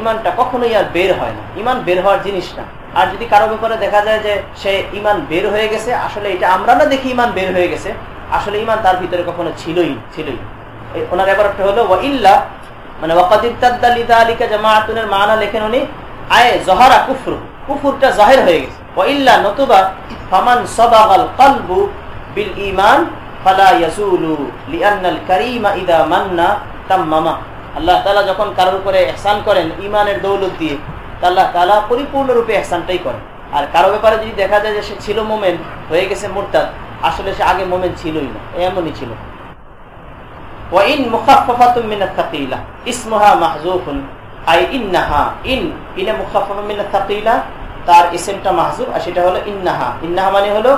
ইমানটা কখনোই আর বের হয় না। ইমান বের হওয়ার জিনিস না। আর যদি কারও ব্যাপারে দেখা যায় যে সে ইমান বের হয়ে গেছে, আসলে এটা আমরা না দেখি ইমান বের হয়ে গেছে, আসলে ইমান তার ভিতরে কখনো ছিলই ছিলই ওনার ব্যাপারটা হলো ইল্লা মানে আলিকা জামাতুনের মানা লেখেন উনি, আয়ে জহারা কুফরু। কুফুরটা জাহের হয়ে গেছে। নতুবা ফামান বিল ফালা ইয়াজুলু লিআন্নাল কারীমা ইদা মান্না তাম্মামা। আল্লাহ তাআলা যখন কারোর উপরে ইহসান করেন দৌলত দিয়ে তাআলা ইহসানটাই করেন। আর কারও ব্যাপারে যদি দেখা যায় যে সে ছিল মোমেন, হয়ে গেছে মুরতাদ, আসলে সে আগে মোমেন ছিলই না, এমনই ছিল। ওয়াইন মুখাফফাতুম মিনাত তাকিলা, ইসমুহা মাহজুফুন, আই ইন্নাহা, ইন, ইনে মুখাফফা মিনাত তাকিলা তার ইসেমটা মাহজুব আর সেটা হলো ইন্নাহা। ইন্নাহা মানে হলো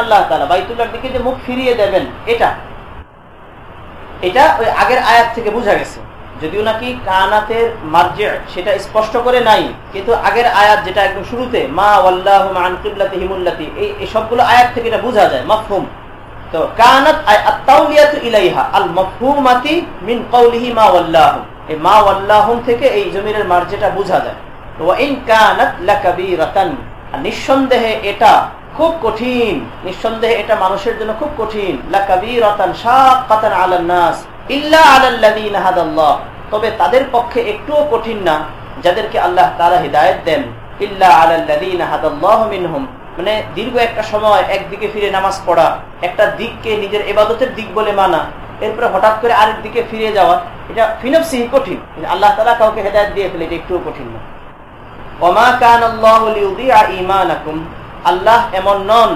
আল্লাহ এটা। ওই আগের থেকে বোঝা গেছে। যদিও নাকি কানাতের মার্জে সেটা স্পষ্ট করে নাই, কিন্তু আগের আয়াত যেটা একদম শুরুতে, মা ওয়াল্লাহ আনকিবলাতি হিমুল্লাতি এই সবগুলো আয়াত থেকে এটা বোঝা যায়, মফহুম। তো মিন এই থেকে এই জমিনের মার্জেটা বোঝা যায়। নিঃসন্দেহে এটা খুব কঠিন, নিঃসন্দেহে এটা মানুষের জন্য খুব কঠিন। লাকাবীরাতান শাক্কাতান আলান নাস, ইল্লা আলাল্লাযীনা হাদাল্লাহ। তবে তাদের পক্ষে একটুও কঠিন না, যাদেরকে আল্লাহ তাআলা হিদায়াত দেন, ইল্লা আলাল্লাযীনা হাদাল্লাহু মিনহুম। মানে দীর্ঘ একটা সময় একদিকে ফিরে নামাজ পড়া, একটা দিককে নিজের এবাদতের দিক বলে মানা, এরপরে হঠাৎ করে আরেক দিকে ফিরে যাওয়া, এটা ফিনফসিহি কঠিন। আল্লাহ তালা কাউকে হেদায়ত দিয়ে ফেলে, এটা একটুও কঠিন না। ওমা কান আল্লাহ এমন নন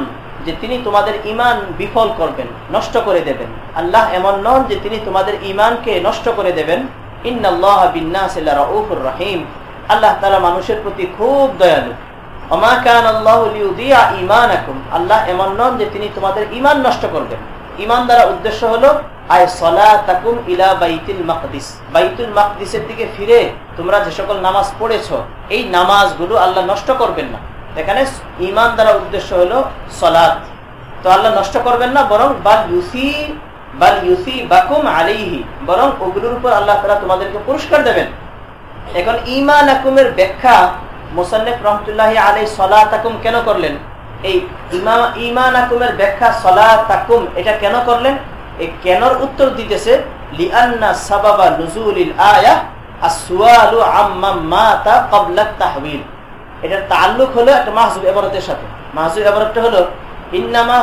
যে তিনি তোমাদের ইমান বিফল করবেন, নষ্ট করে দেবেন। আল্লাহ এমন নন যে তিনি তোমাদের ইমানকে নষ্ট করে দেবেন। ইন্নাল্লাহ বিন্নাস রহিম। আল্লাহ তালা মানুষের প্রতি খুব দয়ালু। আল্লাহ এমন নন যে তিনি তোমাদের ঈমান নষ্ট করবেন। ঈমান দ্বারা উদ্দেশ্য হলো, আয় মাকদিসের দিকে ফিরে তোমরা যে সকল নামাজ এই নামাজগুলো আল্লাহ নষ্ট করবেন না। এখানে ঈমান দ্বারা উদ্দেশ্য হলো সলাত। তো আল্লাহ নষ্ট করবেন না, বরং বাল ইউসি বাল ইউসি বাকুম আলাইহি। বরং ওগুলোর উপর আল্লাহ তোমাদেরকে পুরস্কার দেবেন। এখন ঈমান আকুমের ব্যাখ্যা মোসান্নেফ রহমতুল্লাহ আলাই সলা তাকুম কেন করলেন? এই ইমান আকুমের ব্যাখ্যা সলা তাকুম এটা কেন করলেন? এই কেনর উত্তর দিতেছে, লিআন্না সাবাবা নুজুলিল আয়া তাআল্লুক হলো ইন্নামা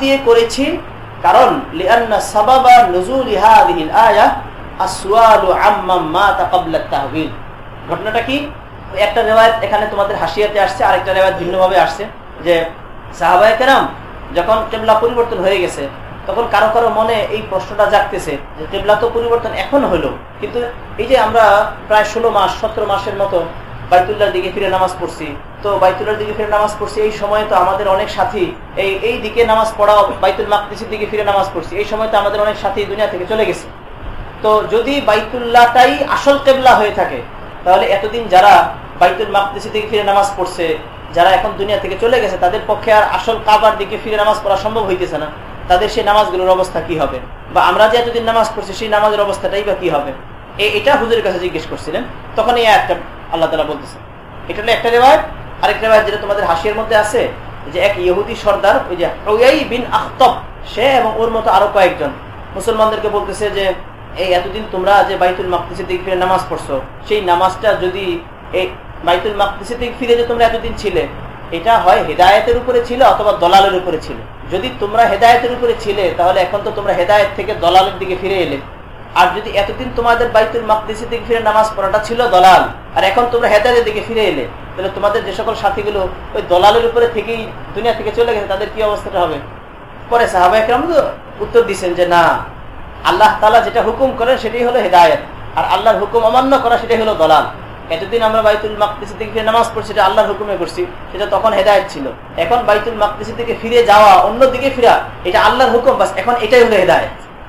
দিয়ে করেছি কারণ ঘটনাটা কি? একটা এখানে তোমাদের হাসিয়াতে আসছে ভিন্নভাবে আসছে, যে কেরাম যখন কেবলা পরিবর্তন হয়ে গেছে, তখন কারও কারও মনে এই প্রশ্নটা জাগতেছে, যে কেবলা তো পরিবর্তন এখন হলো, কিন্তু এই যে আমরা প্রায় ষোলো মাস, সতেরো মাসের মতো বাইতুল্লার দিকে ফিরে নামাজ পড়ছি। তো বাইতুল্লার দিকে ফিরে নামাজ পড়ছি, এই সময় তো আমাদের অনেক সাথী, এই এই দিকে নামাজ পড়া বাইতুল মাকদিসের দিকে ফিরে নামাজ পড়ছি, এই সময় তো আমাদের অনেক সাথী দুনিয়া থেকে চলে গেছে। তো যদি বাইতুল্লাহটাই আসল কেবলা হয়ে থাকে, তাহলে এতদিন যারা বাইতুল মাকদিসি থেকে ফিরে নামাজ পড়ছে, যারা এখন দুনিয়া থেকে চলে গেছে, তাদের পক্ষে আর আসল কাবার দিকে ফিরে নামাজ পড়া সম্ভব হইতেছে না। তাদের সেই নামাজগুলোর অবস্থা কি হবে? বা আমরা যে এতদিন নামাজ পড়ছি, সেই নামাজের অবস্থাটাই বা কি হবে? এটা হুজুরের কাছে জিজ্ঞেস করছিলেন, তখন এই একটা আল্লাহ তালা বলতেছে এটা হলো একটা রেওয়াজ আরেকটা রেওয়াজ যেটা তোমাদের হাসির মধ্যে আছে, যে এক ইহুদি সর্দার, ওই যে বিন আখতব, সে এবং ওর মতো আরও কয়েকজন মুসলমানদেরকে বলতেছে যে, এই এতদিন তোমরা যে বাইতুল মাকদিসের দিকে ফিরে নামাজ পড়ছো, সেই নামাজটা যদি এই বাইতুল মাকদিসের দিকে ফিরে যে তোমরা এতদিন ছিলে, এটা হয় হেদায়তের উপরে ছিল অথবা দলালের উপরে ছিল। যদি তোমরা হেদায়তের উপরে ছিলে, তাহলে এখন তো তোমরা হেদায়ত থেকে দলালের দিকে ফিরে এলে। আর যদি এতদিন তোমাদের বাইতুল মাকদিসের দিকে ফিরে নামাজ পড়াটা ছিল দলাল, আর এখন তোমরা হেদায়তের দিকে ফিরে এলে, তাহলে তোমাদের যে সকল সাথীগুলো ওই দলালের উপরে থেকেই দুনিয়া থেকে চলে গেছে, তাদের কি অবস্থাটা হবে? পরে সাহাবা একরাম উত্তর দিচ্ছেন যে না, আল্লাহ তালা যেটা হুকুম করেন সেটাই হলো হেদায়ত, আর আল্লাহর হুকুম অমান্য করা সেটাই হলো দলাল। এতদিন আমরা বাইতুল মাকদিসের দিকে নামাজ পড়ছি, সেটা আল্লাহর হুকুমে করছি, সেটা তখন হেদায়ত ছিল। এখন বাইতুল মাকদিসের দিকে ফিরে যাওয়া অন্য দিকে ফিরা, এটা আল্লাহর হুকুম, বাস এখন এটাই হলো হেদায়ত।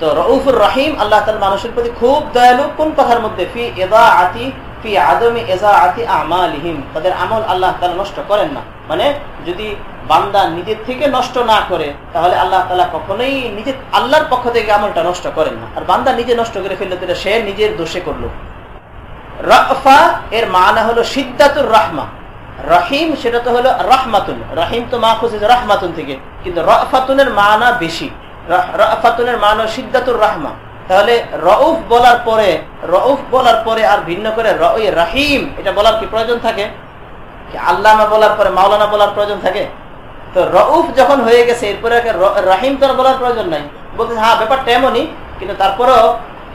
তো রউফুর রহিম আল্লাহ তাআলা মানুষের প্রতি খুব দয়ালু। কোন কথার মধ্যে? ফি এদা আতি ফি আদমি এজা আতি আমালিহিম। তাদের আমল আল্লাহ তাআলা নষ্ট করেন না। মানে যদি বান্দা নিজের থেকে নষ্ট না করে, তাহলে আল্লাহ তালা কখনোই নিজের আল্লাহর পক্ষ থেকে আমলটা নষ্ট করেন না। আর বান্দা নিজে নষ্ট করে ফেললে তো সে নিজের দোষে করল। রফা, এর মানা হলো সিদ্ধাতুর রাহমা। রহিম, সেটা তো হলো রহমাতুন। রহিম তো মা খুঁজে রহমাতুন থেকে। কিন্তু রফাতুনের মানা বেশি। রফাতুনের মানা সিদ্ধাতুর রাহমা। তাহলে রউফ বলার পরে, রউফ বলার পরে আর ভিন্ন করে রাহিম, এটা বলার কি প্রয়োজন থাকে? আল্লামা বলার পরে, মাওলানা বলার প্রয়োজন থাকে? তো রউফ যখন হয়ে গেছে, এরপরে রাহিম তো বলার প্রয়োজন নাই। বলতে হ্যাঁ ব্যাপারটা এমনই, কিন্তু তারপরেও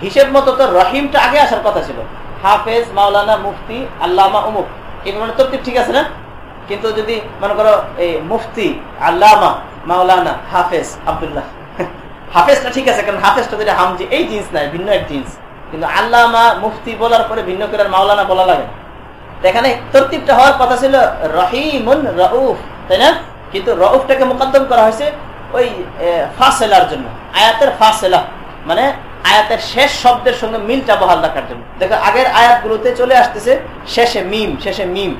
হিসেব মতো তো রহিমটা আগে আসার কথা ছিল। হাফেজ, মাওলানা, মুফতি, আল্লামা, উমুক। এই মানে তো ঠিক আছে না? কিন্তু যদি মনে করো, এই মুফতি, আল্লামা, মাওলানা, হাফেজ, আবদুল্লাহ হাফেজটা ঠিক আছে, কারণ হাফেজটা যেটা হামজি এই জিন্স নাই ভিন্ন এক জিন্স, কিন্তু আল্লামা মুফতি বলার পরে ভিন্ন করে মাওলানা বলা লাগে এখানে তরতিবটা হওয়ার কথা ছিল রহিমুন রউফ, তাই না? কিন্তু রউফটাকে মোকদ্দম করা হয়েছে ওই ফাসেলার জন্য, আয়াতের ফাসেলা মানে আয়াতের শেষ শব্দের সঙ্গে মিলটা বহাল রাখার জন্য। দেখো, আগের আয়াতগুলোতে চলে আসতেছে, শেষে মিম শেষে মিম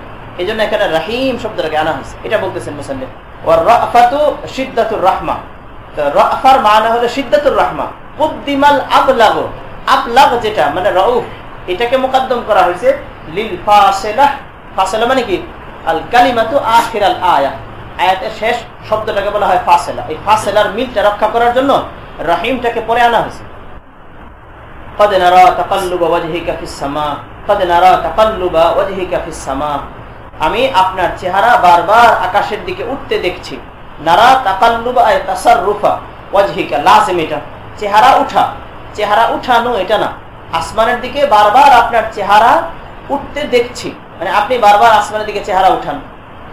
এই জন্য এখানে রাহিম শব্দটাকে আনা হয়েছে। এটা বলতেছেন মুসাল্লি ও রাফাতু সিদ্ধাতুর রাহমা রাফার মানে হলো সিদ্ধাতুর রাহমা কুদ্দিমাল আবলাগ আবলাগ যেটা মানে রউফ এটাকে মোকদ্দম করা হয়েছে লিল ফাসেলা ফাসেলা মানে কি আল কালিমাতু আখির আল আয়া আয়াতের শেষ শব্দটাকে বলা হয় ফাসেলা এই ফাসেলার মিলটা রক্ষা করার জন্য রাহিমটাকে পরে আনা হয়েছে قد نرى تقلب وجهك في السماء قد نرى تقلب وجهك في السماء আমি আপনার চেহারা বারবার আকাশের দিকে উঠতে দেখছি নারা লাজিম এটা। চেহারা উঠা। চেহারা উঠানো এটা না। আসমানের দিকে বারবার আপনার চেহারা উঠতে দেখছি। মানে আপনি বারবার আসমানের দিকে চেহারা উঠান।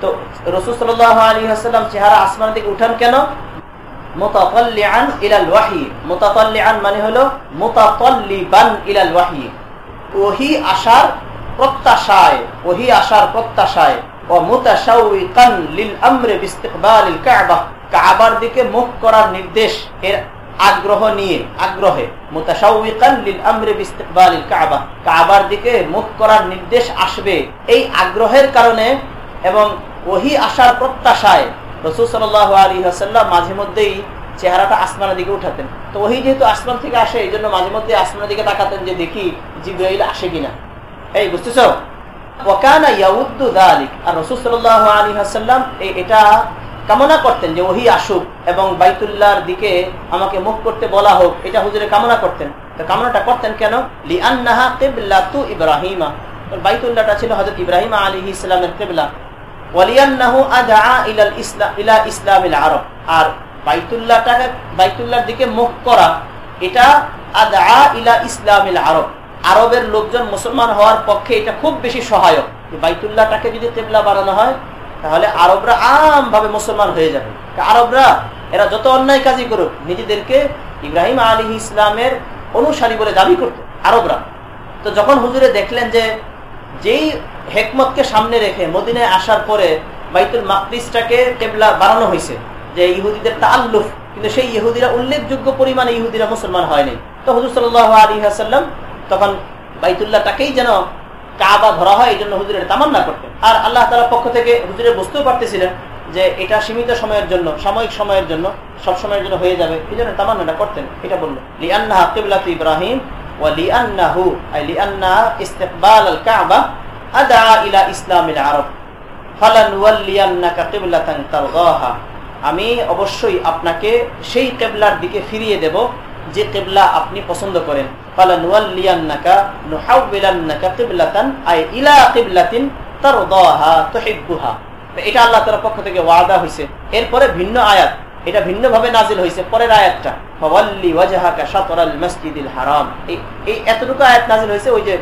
তো রসুল সাল্লাহ আলী হাসাল্লাম চেহারা আসমানের দিকে উঠান কেন? মানে হলো ওহি আসার প্রত্যাশায়। ওহি আসার প্রত্যাশায়। কাবার দিকে মুখ করার নির্দেশ, এর আগ্রহ নিয়ে, আগ্রহে। কাবার দিকে মুখ করার নির্দেশ আসবে এই আগ্রহের কারণে এবং ওহি আসার প্রত্যাশায়। রসুল আলী মাঝে মধ্যেই চেহারাটা আসমানের দিকে উঠাতেন। তো ওই যেহেতু আসমান থেকে আসে এই জন্য মাঝে মধ্যে আসমানের দিকে তাকাতেন যে দেখি জিব্রাইল আসে কিনা। এই, বুঝতেছ? ওকানা ইয়াউদ্দু দালিক। আর রসুল আলী হাসাল্লাম এটা কামনা করতেন যে ওহি আসুক এবং বাইতুল্লাহর দিকে আমাকে মুখ করতে বলা হোক, এটা হুজুরে কামনা করতেন। তো কামনাটা করতেন কেন? লিআন্নাহা কিবলাতু ইব্রাহিমা। বাইতুল্লাহটা ছিল হযরত ইব্রাহিম আলাইহিস সালামের কিবলা। ওয়ালিয়ান্নাহু আদআ ইলাল ইসলাম ইলা ইসলামিল আরব। আর বাইতুল্লাহটাকে বাইতুল্লাহর দিকে মুখ করা, এটা আদআ ইলা ইসলামিল আরব। আরবের লোকজন মুসলমান হওয়ার পক্ষে এটা খুব বেশি সহায়ক। বাইতুল্লাহটাকে যদি কেবলা বানানো হয়, তাহলে আরবরা আম ভাবে মুসলমান হয়ে যাবে। আরবরা, এরা যত অন্যায় কাজই করুক, নিজেদেরকে ইব্রাহিম আলী ইসলামের অনুসারী বলে দাবি করত আরবরা। তো যখন হুজুরে দেখলেন যে যেই হেকমতকে সামনে রেখে মদিনায় আসার পরে বাইতুল মাকদিসটাকে কেবলা বানানো হয়েছে, যে ইহুদিদের তাল্লুফ কিন্তু সেই ইহুদিরা উল্লেখযোগ্য পরিমাণে ইহুদিরা মুসলমান হয়নি। তো হুজুর সাল্লাহ আলী হাসাল্লাম তখন বাইতুল্লাহটাকেই যেন কাবা ধরা হয় এই জন্য হুজুরের তামান্না করতেন। আর আল্লাহ তালার পক্ষ থেকে হুজুরের বুঝতেও পারতেছিলেন যে এটা সীমিত সময়ের জন্য, সাময়িক সময়ের জন্য, সব সময়ের জন্য হয়ে যাবে। এই জন্য তামান্নাটা করতেন, এটা বলল। লিআন্নাহা কিবলাত ইব্রাহিম আমি অবশ্যই আপনাকে সেই কেবলার দিকে ফিরিয়ে দেব যে কেবলা আপনি পছন্দ করেন। এটা আল্লাহ পক্ষ থেকে ওয়াদা হয়েছে ভিন্ন আয়াত। এটা ভিন্নভাবে নাজিল হয়েছে পরের আয়াতটা। হারাম। এই এতটুকু আয়াত নাজিল হয়েছে ওই যে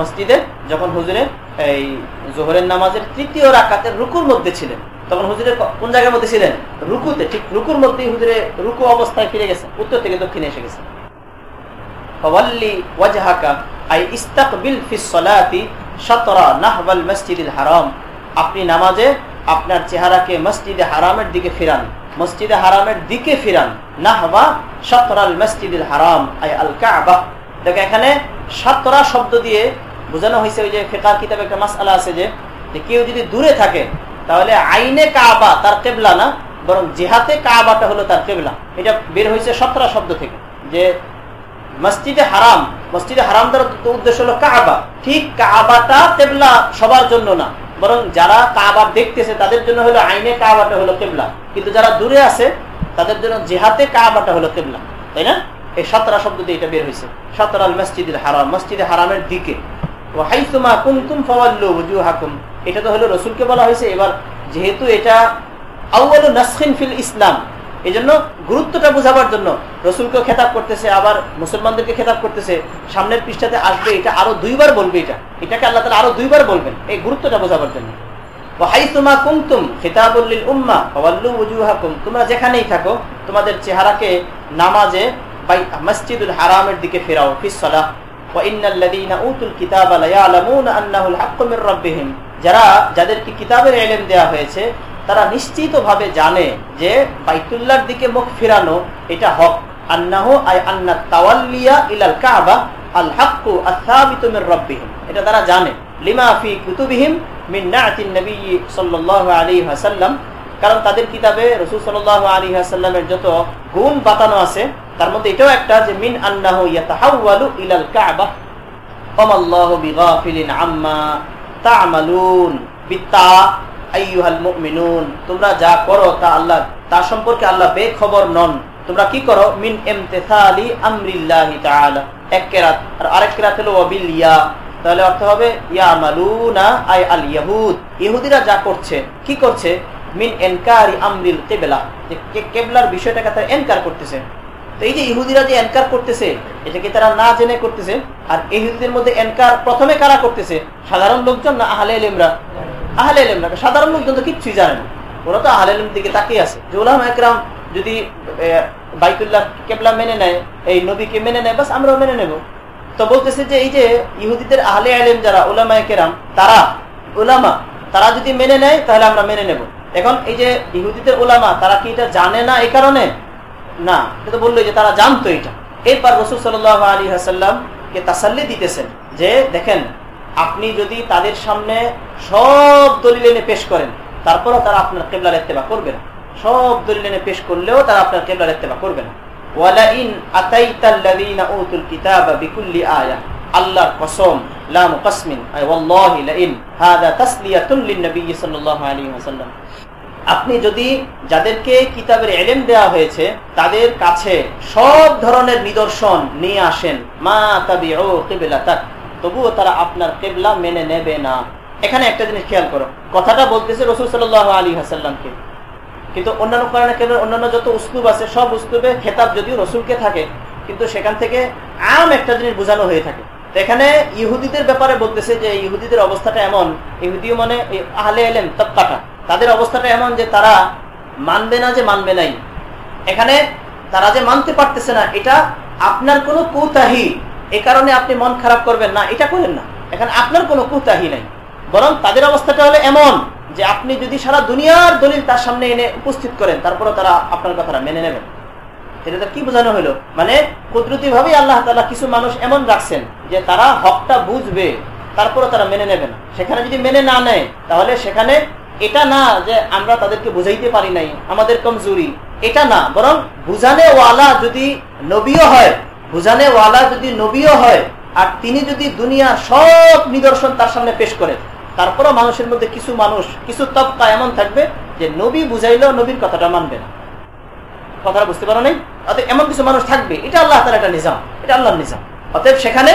মসজিদে, যখন হুজুরে এই জোহরের নামাজের তৃতীয় রাকাতের রুকুর মধ্যে ছিলেন। তখন হুজুরে কোন জায়গার মধ্যে ছিলেন? রুকুতে, ঠিক রুকুর মধ্যেই হুজুরে রুকু অবস্থায় ফিরে গেছে, উত্তর থেকে দক্ষিণে এসে গেছে। আপনি নামাজে আপনার চেহারাকে মসজিদে হারামের দিকে ফিরান, মসজিদে হারামের দিকে ফিরান। নাহবা মসজিদুল হারাম, আই আল কাবা। এখানে শব্দ দিয়ে বোঝানো হয়েছে ওই যে ফেকার কিতাবে একটা আছে যে কেউ যদি দূরে থাকে তাহলে আইনে কাবা তার কেবলা না, বরং জেহাতে কাবাটা হলো তার কেবলা। এটা বের হয়েছে সতরা শব্দ থেকে, যে মসজিদে হারাম মসজিদে হারাম দ্বারা উদ্দেশ্য হলো কাবা। ঠিক কাবাটা কেবলা সবার জন্য না, বরং যারা কাবা দেখতেছে তাদের জন্য হলো আইনে কাবাটা হলো কেবলা। কিন্তু যারা দূরে আছে, তাদের জন্য জেহাতে কাবাটা হলো কেবলা। তাই না? এই সতরা শব্দ দিয়ে এটা বের হয়েছে। সতরাল মসজিদুল হারাম, মসজিদে হারামের দিকে। এটা তো হলো রসুলকে বলা হয়েছে। এবার যেহেতু এটা নাসখিন ফিল ইসলাম এই জন্য গুরুত্বটা বোঝাবার জন্য খেতাব করতেছে, আবার মুসলমানদেরকে খেতাব করতেছে। সামনের পৃষ্ঠাতে আসবে, এটা আরও দুইবার বলবে এটা। এটাকে আল্লাহ তালা আরও দুইবার বলবেন, এই গুরুত্বটা বোঝাবার জন্য। তোমরা যেখানেই থাকো, তোমাদের চেহারাকে নামাজে মসজিদুল হারামের দিকে ফেরাও ফিসলাহ যারা, যাদেরকে কিতাবের এলেম দেয়া হয়েছে, তারা নিশ্চিত ভাবে জানে যে বাইতুল্লার দিকে মুখ ফিরানো এটা হক। আন্নাহ আই আন্না তাওয়াল্লিয়া ইলাল কাবা আল হাক্কু আসাবিতু মির রাব্বিহিম। এটা তারা জানে। লিমা ফি কুতুবিহিম মিন নাআতিন নবী সাল্লাল্লাহু আলাইহি ওয়াসাল্লাম কারণ তাদের কিতাবে রাসূল সাল্লাল্লাহু আলাইহি ওয়াসাল্লামের যত গুণ বাতানো আছে, তার মধ্যে এটাও একটা যে, মিন আন্নাহু ইলাল কাবা তোমরা যা করো তা আল্লাহ, তা সম্পর্কে আল্লাহ বেখবর নন। তোমরা কি করো? মিন এক কেরাত। আর হলো ইয়া। তাহলে অর্থ হবে, ইয়ামালুনা, আই আল ইহুদিরা যা করছে, কি করছে? মিন এনকারি আমরিল কেবলা। কেবলার বিষয়টাকে তারা এনকার করতেছে। তো এই যে ইহুদিরা যে এনকার করতেছে, এটাকে তারা না জেনে করতেছে, আর ইহুদিদের মধ্যে এনকার প্রথমে কারা করতেছে? সাধারণ লোকজন না আহলে এলেমরা আহলে এলেমরা সাধারণ লোকজন তো কিচ্ছুই জানে না। ওরা তো আহলে এলেম দিকে তাকিয়ে আছে। যে ওলাম একরাম যদি বাইতুল্লাহ কেবলা মেনে নেয়, এই নবীকে মেনে নেয় বাস আমরাও মেনে নেব। তো বলতেছে যে এই যে ইহুদিদের আহলে আলেম যারা ওলামা কেরাম তারা ওলামা তারা যদি মেনে নেয়, তাহলে আমরা মেনে নেব। এখন এই যে ইহুদিদের ওলামা, তারা কি এটা জানে না এই কারণে? না, এটা তো বলল যে তারা জানতো এটা। এরপর রসুল সাল আলী হাসাল্লাম কে তাসাল্লি দিতেছেন যে, দেখেন, আপনি যদি তাদের সামনে সব দলিল এনে পেশ করেন, তারপরও তারা আপনার কেবলার এত্তেবা করবে না। সব দলিল এনে পেশ করলেও তারা আপনার কেবলার এত্তেবা করবে না। আল্লাহর কসম আপনি যদি যাদেরকে কিতাবের এলেম দেওয়া হয়েছে, তাদের কাছে সব ধরনের নিদর্শন নিয়ে আসেন, মা তাবি ও কেবেলা তাক তবুও তারা আপনার কেবলা মেনে নেবে না। এখানে একটা জিনিস খেয়াল করো, কথাটা বলতেছে রসুল সাল আলী হাসাল্লামকে কিন্তু অন্যান্য কারণে কেন অন্যান্য যত উস্তুব আছে, সব উস্তুবে খেতাব যদিও রসুলকে থাকে, কিন্তু সেখান থেকে আম একটা জিনিস বোঝানো হয়ে থাকে। এখানে ইহুদিদের ব্যাপারে বলতেছে যে ইহুদিদের অবস্থাটা এমন, ইহুদিও মানে আহলে এলেন তপ্পাটা তাদের অবস্থাটা এমন যে তারা মানবে না যে মানবে নাই। এখানে তারা যে মানতে পারতেছে না, এটা আপনার কোনো কুতাহি। এ কারণে আপনি মন খারাপ করবেন না, এটা করেন না। এখানে আপনার কোনো কুতাহি নাই। বরং তাদের অবস্থাটা হলো এমন যে আপনি যদি সারা দুনিয়ার দলিল তার সামনে এনে উপস্থিত করেন তারপরে তারা আপনার কথাটা মেনে নেবেন এটা কি বোঝানো হলো? মানে কুদরতি ভাবে আল্লাহ তালা কিছু মানুষ এমন রাখছেন যে তারা হকটা বুঝবে তারপরে তারা মেনে নেবে না। সেখানে যদি মেনে না নেয়, তাহলে সেখানে এটা না যে আমরা তাদেরকে বুঝাইতে পারি নাই, আমাদের কমজোরি। এটা না, বরং বুঝানে ওয়ালা যদি নবীও হয়, বুঝানে ওয়ালা যদি নবীও হয়, আর তিনি যদি দুনিয়া সব নিদর্শন তার সামনে পেশ করেন তারপরও মানুষের মধ্যে কিছু মানুষ, কিছু তপ্তা এমন থাকবে যে নবী বুঝাইলেও নবীর কথাটা মানবে না। কথাটা বুঝতে পারো নাই? অতএব এমন কিছু মানুষ থাকবে, এটা আল্লাহ তার একটা নিজাম, এটা আল্লাহর নিজাম। অতএব সেখানে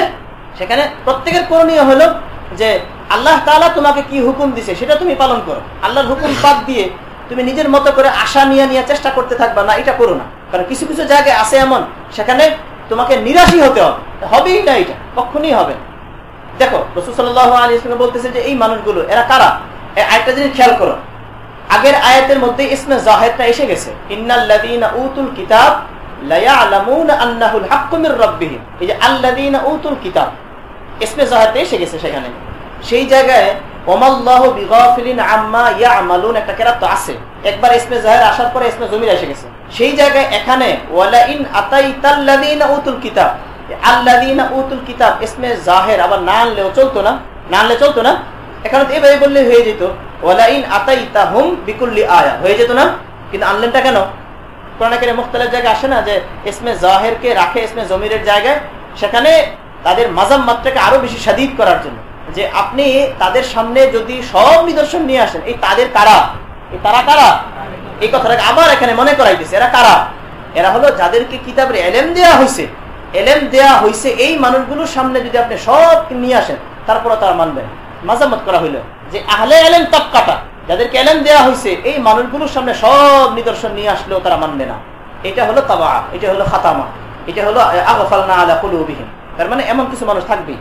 সেখানে প্রত্যেকের করণীয় হলো যে আল্লাহ তালা তোমাকে কি হুকুম দিছে সেটা তুমি পালন করো। আল্লাহর হুকুম বাদ দিয়ে তুমি নিজের মতো করে আশা নিয়ে নিয়ে চেষ্টা করতে থাকবা না, এটা করো না। কারণ কিছু কিছু জায়গায় আছে এমন, সেখানে তোমাকে নিরাশি হতে হবে। না এটা, কখনই হবে দেখো, রসুল সাল্লাহ আলী ইসলাম বলতেছে যে এই মানুষগুলো, এরা কারা? আরেকটা জিনিস খেয়াল করো, আগের আয়াতের মধ্যে ইসমে জাহেদটা এসে গেছে। উতুল কিতাব মির রাব্বিহিম। এই যে আল্লাযীনা উতুল কিতাব, ইসমে জাহেদটা এসে গেছে সেখানে। সেই জায়গায় আসার পরে সেই জায়গায় এখানে উতুল কিতাব। না বললে হয়ে যেত। আয়া। হয়ে যেত না, কিন্তু আনলেনটা কেন? কোরআনাকের মুখতালের জায়গায় আসে না যে ইসমে জাহেরকে রাখে ইসমে জমিরের জায়গায়? সেখানে তাদের মাজাম মাত্রাকে আরও বেশি সাদিদ করার জন্য। যে আপনি তাদের সামনে যদি সব নিদর্শন নিয়ে আসেন, এই তাদের কারা? এই তারা কারা? এই কথাটাকে আবার এখানে মনে করাই দিছে, এরা কারা? এরা হলো যাদেরকে কিতাবের এলেম দেয়া হয়েছে এলেম দেয়া হয়েছে এই মানুষগুলোর সামনে যদি আপনি সব নিয়ে আসেন তারপরে তারা মানবেন মাজামত করা হইল যে আহলে এলেম তপকাটা যাদেরকে এলেম দেওয়া হয়েছে এই মানুষগুলোর সামনে সব নিদর্শন নিয়ে আসলেও তারা মানবে না। এটা হলো তাবা এটা হলো খাতামা, এটা হলো আগফালনা আলা কুলুবিহিম। তার মানে এমন কিছু মানুষ থাকবেই।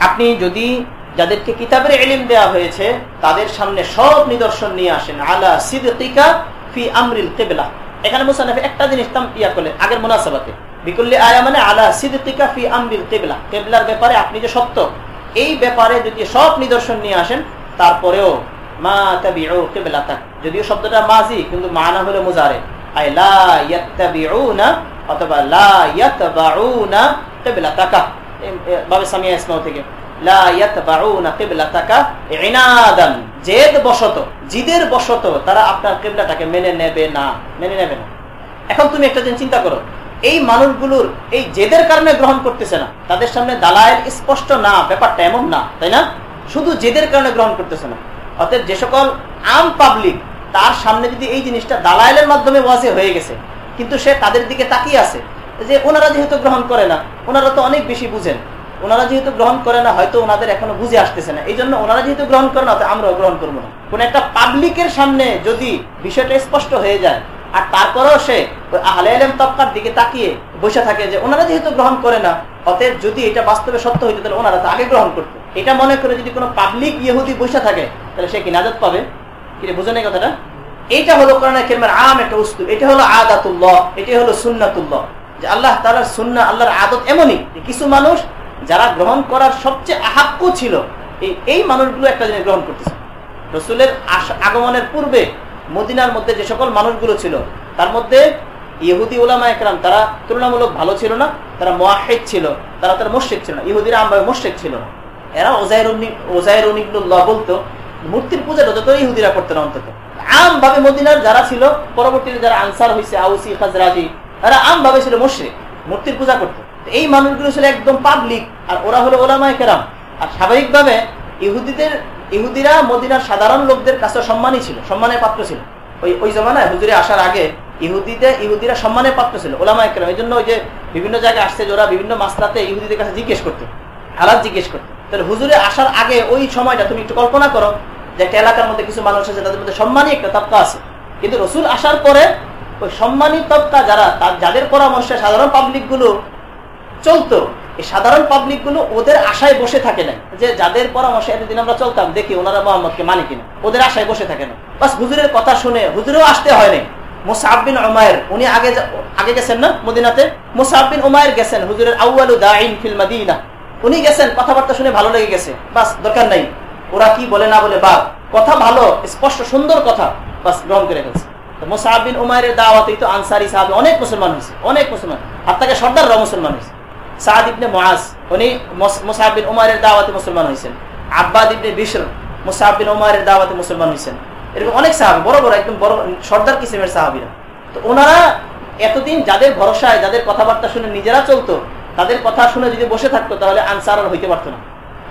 আপনি যদি যাদেরকে কিতাবের ইলম দেওয়া হয়েছে, তাদের সামনে সব নিদর্শন নিয়ে আসেন, আলা সিদকিকা ফি আমরিল কিবলা। এখানে মুসান্নাফে একটা জিনিস ইয়া করলেন, আগের মুনাসাবাতে। বিকুল্লি আয়া মানে আলা সিদ্দিকা ফি আমরিল কিবলা। কিবলার ব্যাপারে আপনি যে সত্য, এই ব্যাপারে যদি সব নিদর্শন নিয়ে আসেন, তারপরেও মা তাবিউ কিবলাতাক। যদিও শব্দটা মাজি, কিন্তু মানা হলো মুজারে। আই জেদ বশত বশত তারা আপনার মেনে নেবে না, মেনে নেবে না। এখন তুমি একটা দিন চিন্তা করো, এই মানুষগুলোর এই জেদের কারণে গ্রহণ করতেছে না, তাদের সামনে দালায়ের স্পষ্ট না, ব্যাপারটা এমন না, তাই না? শুধু জেদের কারণে গ্রহণ করতেছে না। অতএব যে সকল আম পাবলিক তার সামনে যদি এই জিনিসটা দালায়ের মাধ্যমে ওয়াজে হয়ে গেছে, কিন্তু সে তাদের দিকে তাকিয়ে আছে যে ওনারা যেহেতু গ্রহণ করে না, ওনারা তো অনেক বেশি বুঝেন। ওনারা যেহেতু গ্রহণ করে না, হয়তো ওনাদের এখনও বুঝে আসতেছে না। এই জন্য ওনারা যেহেতু গ্রহণ করে না আমরাও গ্রহণ করব না। কোন একটা পাবলিকের সামনে যদি বিষয়টা স্পষ্ট হয়ে যায়, আর তারপরেও সে আহলে আলেম তবকার দিকে তাকিয়ে বসে থাকে যে ওনারা যেহেতু গ্রহণ করে না, অতএব যদি এটা বাস্তবে সত্য হইতো, তাহলে ওনারা তো আগে গ্রহণ করতো। এটা মনে করে যদি কোনো পাবলিক ইহুদি বসে থাকে, তাহলে সে কি নাজত পাবে? কথাটা? হলো আম একটা উস্তু। এটা হলো আদাতুল্লাহ এটা হলো সুন্নাতুল্লাহ। যে আল্লাহ তালার সুন্না, আল্লাহর আদত এমনই কিছু মানুষ যারা গ্রহণ করার সবচেয়ে আহাক্য ছিল, এই মানুষগুলো একটা জিনিস গ্রহণ করতেছে। রসুলের আগমনের পূর্বে মদিনার মধ্যে যে সকল মানুষগুলো ছিল, তার মধ্যে ইহুদি ওলামা একরাম, তারা তুলনামূলক ভালো ছিল না, তারা মোয়াহেদ ছিল, তারা তারা মোশেক ছিল না। ইহুদিরা আমভাবে মোশেক ছিল না। এরা ওজায়ের উনিগুল্লাহ বলতো মূর্তির পূজা যত ইহুদিরা করতো না অন্তত। আম ভাবে মদিনার যারা ছিল, পরবর্তীতে যারা আনসার হয়েছে আউসি, খাজরাজি এরা আম ভাবে ছিল মোশরে মূর্তির পূজা করতো। এই মানুষগুলো ছিল একদম পাবলিক আর ওরা হলো ওলামায় কেরাম। আর স্বাভাবিকভাবে ইহুদিদের, ইহুদিরা মদিনার সাধারণ লোকদের কাছে সম্মানই ছিল, সম্মানের পাত্র ছিল। ওই ওই জমানায় হুজুরে আসার আগে ইহুদিতে, ইহুদিরা সম্মানের পাত্র ছিল, ওলামায় কেরাম। এই জন্য ওই যে বিভিন্ন জায়গায় আসছে ওরা বিভিন্ন মাসলাতে ইহুদিদের কাছে জিজ্ঞেস করতো হালাত জিজ্ঞেস করতো। তাহলে হুজুরে আসার আগে ওই সময়টা তুমি একটু কল্পনা করো যে একটা এলাকার মধ্যে কিছু মানুষ আছে, তাদের মধ্যে সম্মানী একটা তবকা আছে। কিন্তু রসুল আসার পরে ওই সম্মানী তবকা যারা যাদের পরামর্শে সাধারণ পাবলিকগুলো চলতো, এই সাধারণ পাবলিকগুলো ওদের আশায় বসে থাকে না, যে যাদের পরামর্শে এতদিন আমরা চলতাম, দেখি ওনারা মোহাম্মদকে মানে কিনা। ওদের আশায় বসে থাকে না। বাস হুজুরের কথা শুনে হুজুরেও আসতে হয় নাই। মোসাহাবিন ওমায়ের উনি আগে আগে গেছেন না মদিনাতে? মোসাহাবিন ওমায়ের গেছেন, হুজুরের আউআলু দাইন ফিল মাদিনা। উনি গেছেন, কথাবার্তা শুনে ভালো লেগে গেছে। বাস দরকার নাই। ওরা কি বলে না বলে বা কথা ভালো, স্পষ্ট, সুন্দর কথা। বাস, গ্রহণ করে ফেলছে। মোসাহাবিন উমায়ের দাওয়াতেই তো আনসারি সাহাবি অনেক মুসলমান হয়েছে, অনেক মুসলমান। আর তাকে সর্দাররা মুসলমান হয়েছে। সাদ ইবনে মহাজ উনি মুসাহাবিন উমারের দাওয়াতে মুসলমান হয়েছেন। আব্বাদ ইবনে বিশর মুসাহাবিন উমারের দাওয়াতে মুসলমান হয়েছেন। এরকম অনেক সাহাবি, বড় বড়, একদম বড়, সর্দার কিসিমের সাহাবিরা। তো ওনারা এতদিন যাদের ভরসায়, যাদের কথাবার্তা শুনে নিজেরা চলতো, তাদের কথা শুনে যদি বসে থাকতো, তাহলে আনসার আর হইতে পারতো না।